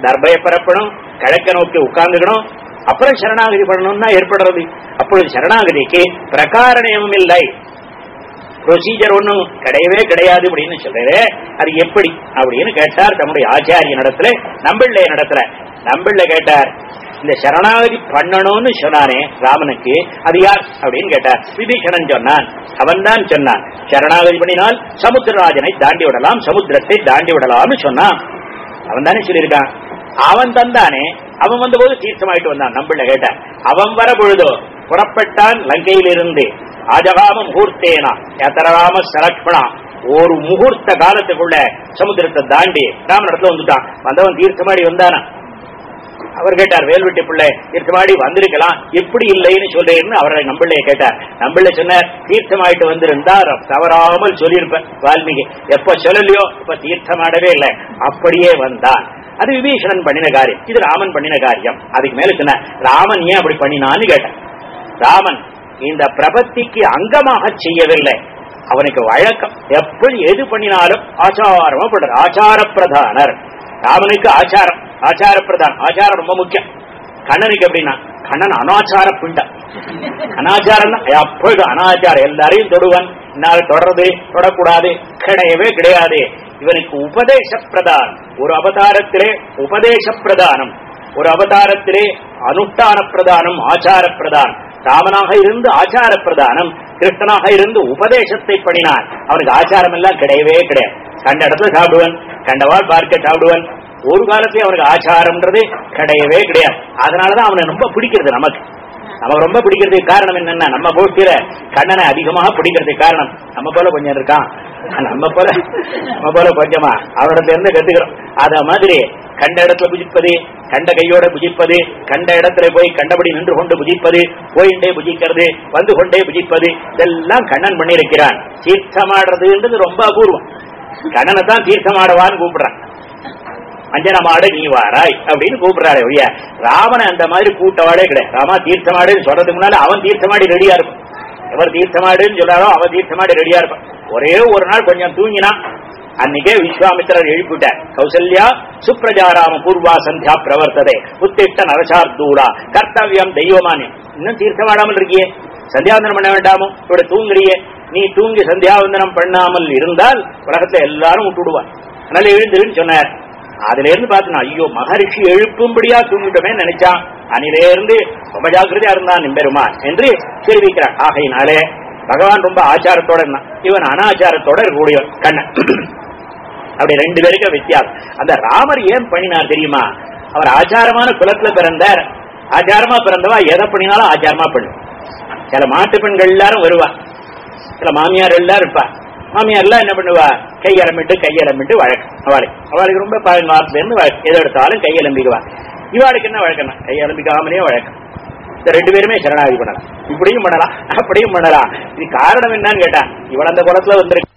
தர்பய பரப்பணும் கிழக்க நோக்கி உட்கார்ந்துக்கணும் அப்புறம் சரணாகதி பண்ணணும்னா ஏற்படுறது. அப்பொழுது சரணாகதிக்கு பிரகார நியமம் இல்லை. ப்ரொசீஜர் ஒன்றும் கிடையவே கிடையாது அப்படின்னு சொல்றாரு அது எப்படி அப்படின்னு கேட்டார் தம்முடைய ஆச்சாரிய நடத்துல நம்பிள்ளை நடத்துல. நம்பிள்ள கேட்டார் இந்த சரணாகதி பண்ணணும்னு சொன்னானே ராமனுக்கு அது யார் அப்படின்னு கேட்டார். விபீஷணன் சொன்னான். அவன் தான் சொன்னான். சரணாகதி பண்ணினால் சமுத்திரராஜனை தாண்டி விடலாம் சமுத்திரத்தை தாண்டி விடலாம்னு சொன்னான். அவன் தானே சொல்லியிருக்கான். அவன் தந்தானே. அவன் வந்தபோது தீர்த்தமாயிட்டு வந்தான். நம்மள கேட்டான் அவன் வர பொழுதோ புறப்பட்டான் லங்கையிலிருந்து. ஆஜகாம முகூர்த்தேனா எத்தராம சலக்ஷ்மணா. ஒரு முகூர்த்த காலத்துக்குள்ள சமுத்திரத்தை தாண்டி ராமனிடத்துல வந்துட்டான். வந்தவன் தீர்த்தமாடி வந்தானா? அவர் கேட்டார் வேல்வெட்டி பிள்ளை தீர்த்தமாடி வந்திருக்கலாம் எப்படி இல்லைன்னு சொல்றேன்னு அவரை நம்பிள்ளைய கேட்டார். நம்பிள்ளை சொன்னார் தீர்த்தமாயிட்டு வந்திருந்தா தவறாமல் சொல்லியிருப்பேன் வால்மீகி. எப்ப சொல்லலையோ இப்ப தீர்த்தமாடவே இல்லை. அப்படியே வந்தான். அது விபீஷணன் பண்ணின காரியம். இது ராமன் பண்ணின காரியம். அதுக்கு மேல சொன்ன ராமன் ஏன் அப்படி பண்ணினான்னு கேட்டேன் ராமன் இந்த பிரபத்திக்கு அங்கமாக செய்யவில்லை. அவனுக்கு வழக்கம் எப்படி எது பண்ணினாலும் ஆச்சாரமா பண்ற ஆச்சார பிரதானர் ராமனுக்கு ஆச்சாரம். ஆச்சார பிரதான் ஆச்சாரம் ரொம்ப முக்கியம். கண்ணனுக்கு எப்படின்னா கண்ணன் அனாச்சார பிண்டம் அனாச்சாரம் அப்பொழுது அனாச்சாரம் எல்லாரையும் தொடுவன். என்னால் தொடர்றது தொடக்கூடாது கிடையவே கிடையாது. இவனுக்கு உபதேச பிரதான் ஒரு அவதாரத்திலே உபதேச பிரதானம் ஒரு அவதாரத்திலே அனுஷ்டான பிரதானம் ஆச்சார பிரதானம் ராமனாக இருந்து ஆச்சார பிரதானம் கிருஷ்ணனாக இருந்து உபதேசத்தை பண்ணினான். அவனுக்கு ஆச்சாரம் எல்லாம் கிடையவே கிடையாது. கண்ட இடத்துல சாப்பிடுவன். கண்டவாள் பார்க்க சாப்பிடுவன். ஒரு காலத்திலேயே அவனுக்கு ஆச்சாரம்ன்றது கிடையவே கிடையாது. அதனாலதான் அவனை ரொம்ப பிடிக்கிறது நமக்கு. நமக்கு ரொம்ப பிடிக்கிறதுக்கு காரணம் என்னன்னா நம்ம கோஷ்டியில கண்ணனை அதிகமாக பிடிக்கிறதுக்கு காரணம் நம்ம போல கொஞ்சம் இருக்கான். நம்ம போல நம்ம போல கொஞ்சமா. அவரிடத்துல இருந்து கத்துக்கிறோம். அத மாதிரி கண்ட இடத்துல புஜிப்பது கண்ட கையோட புஜிப்பது கண்ட இடத்துல போய் கண்டபடி நின்று கொண்டு புஜிப்பது போயிண்டே புஜிக்கிறது வந்து கொண்டே புஜிப்பது இதெல்லாம் கண்ணன் பண்ணியிருக்கிறான். தீர்த்தமாடுறதுன்றது ரொம்ப அபூர்வம். கண்ணனை தான் தீர்த்தமாடவான்னு கூப்பிடுறான். அஞ்சனமாடு நீ வாராய் அப்படின்னு கூப்பிடுறாரு ஒழிய ராமனை அந்த மாதிரி கூட்டவாடே கிடையாது. ராமா தீர்த்தமாடுன்னு சொல்றதுக்கு முன்னால அவன் தீர்த்தமாடி ரெடியா இருக்கும் எவர் தீர்த்தமாடுன்னு சொல்றாரோ அவன் தீர்த்தமாடி ரெடியா இருப்பான். ஒரே ஒரு நாள் கொஞ்சம் தூங்கினான் அன்னைக்கே விஸ்வாமித்திரர் எழுப்பிட்டார் கௌசல்யா சுப்ரஜாராம பூர்வா சந்தியா பிரவர்த்ததே. உத்திஷ்ட நரசார்த்தூடா கர்த்தவியம் தெய்வமானே. இன்னும் தீர்த்தமாடாமல் இருக்கியே. சந்தியாவந்தனம் பண்ண வேண்டாமோ? இப்படி தூங்குறியே. நீ தூங்கி சந்தியாவந்தனம் பண்ணாமல் இருந்தால் உலகத்தை எல்லாரும் விட்டுடுவார் அதனால எழுந்திருன்னு சொன்னார். அதுல இருந்து பார்த்தா ஐயோ மகரிஷி எழுப்பும்படியா தூங்கிட்டோமே நினைச்சான். அணிலே இருந்து ரொம்ப ஜாக்கிரதையா இருந்தான் நிம்பெருமான் என்று தெரிவிக்கிறான். ஆகையினாலே பகவான் ரொம்ப ஆச்சாரத்தோட இருந்தான். இவன் அனாச்சாரத்தோட இருக்கக்கூடியவன் கண்ணன். அப்படி ரெண்டு பேருக்கும் வித்தியாசம். அந்த ராமர் ஏன் பண்ணினார் தெரியுமா? அவர் ஆச்சாரமான குலத்துல பிறந்தார். ஆச்சாரமா பிறந்தவா எதை பண்ணினாலும் ஆச்சாரமா பண்ணு. சில மாட்டு பெண்கள் எல்லாரும் வருவா. சில மாமியார் எல்லாரும் இருப்பா. மாமியார்லாம் என்ன பண்ணுவா? கையலம்பிட்டு கையலம்பிட்டு வழக்கம் அவளுக்கு அவளுக்கு ரொம்ப பழங்காலத்துல இருந்து வழக்கம் எதை எடுத்தாலும் கையலம்பிக்குவா இவாளுக்கு என்ன வழக்கம்னா கையலம்பிக்காமலே வழக்கம் இந்த ரெண்டு பேருமே சரணாகி பண்ணலாம். இப்படியும் பண்ணலாம். அப்படியும் பண்ணலாம். இது காரணம் என்னன்னு கேட்டா இவள் அந்த குளத்துல வந்திருக்கு.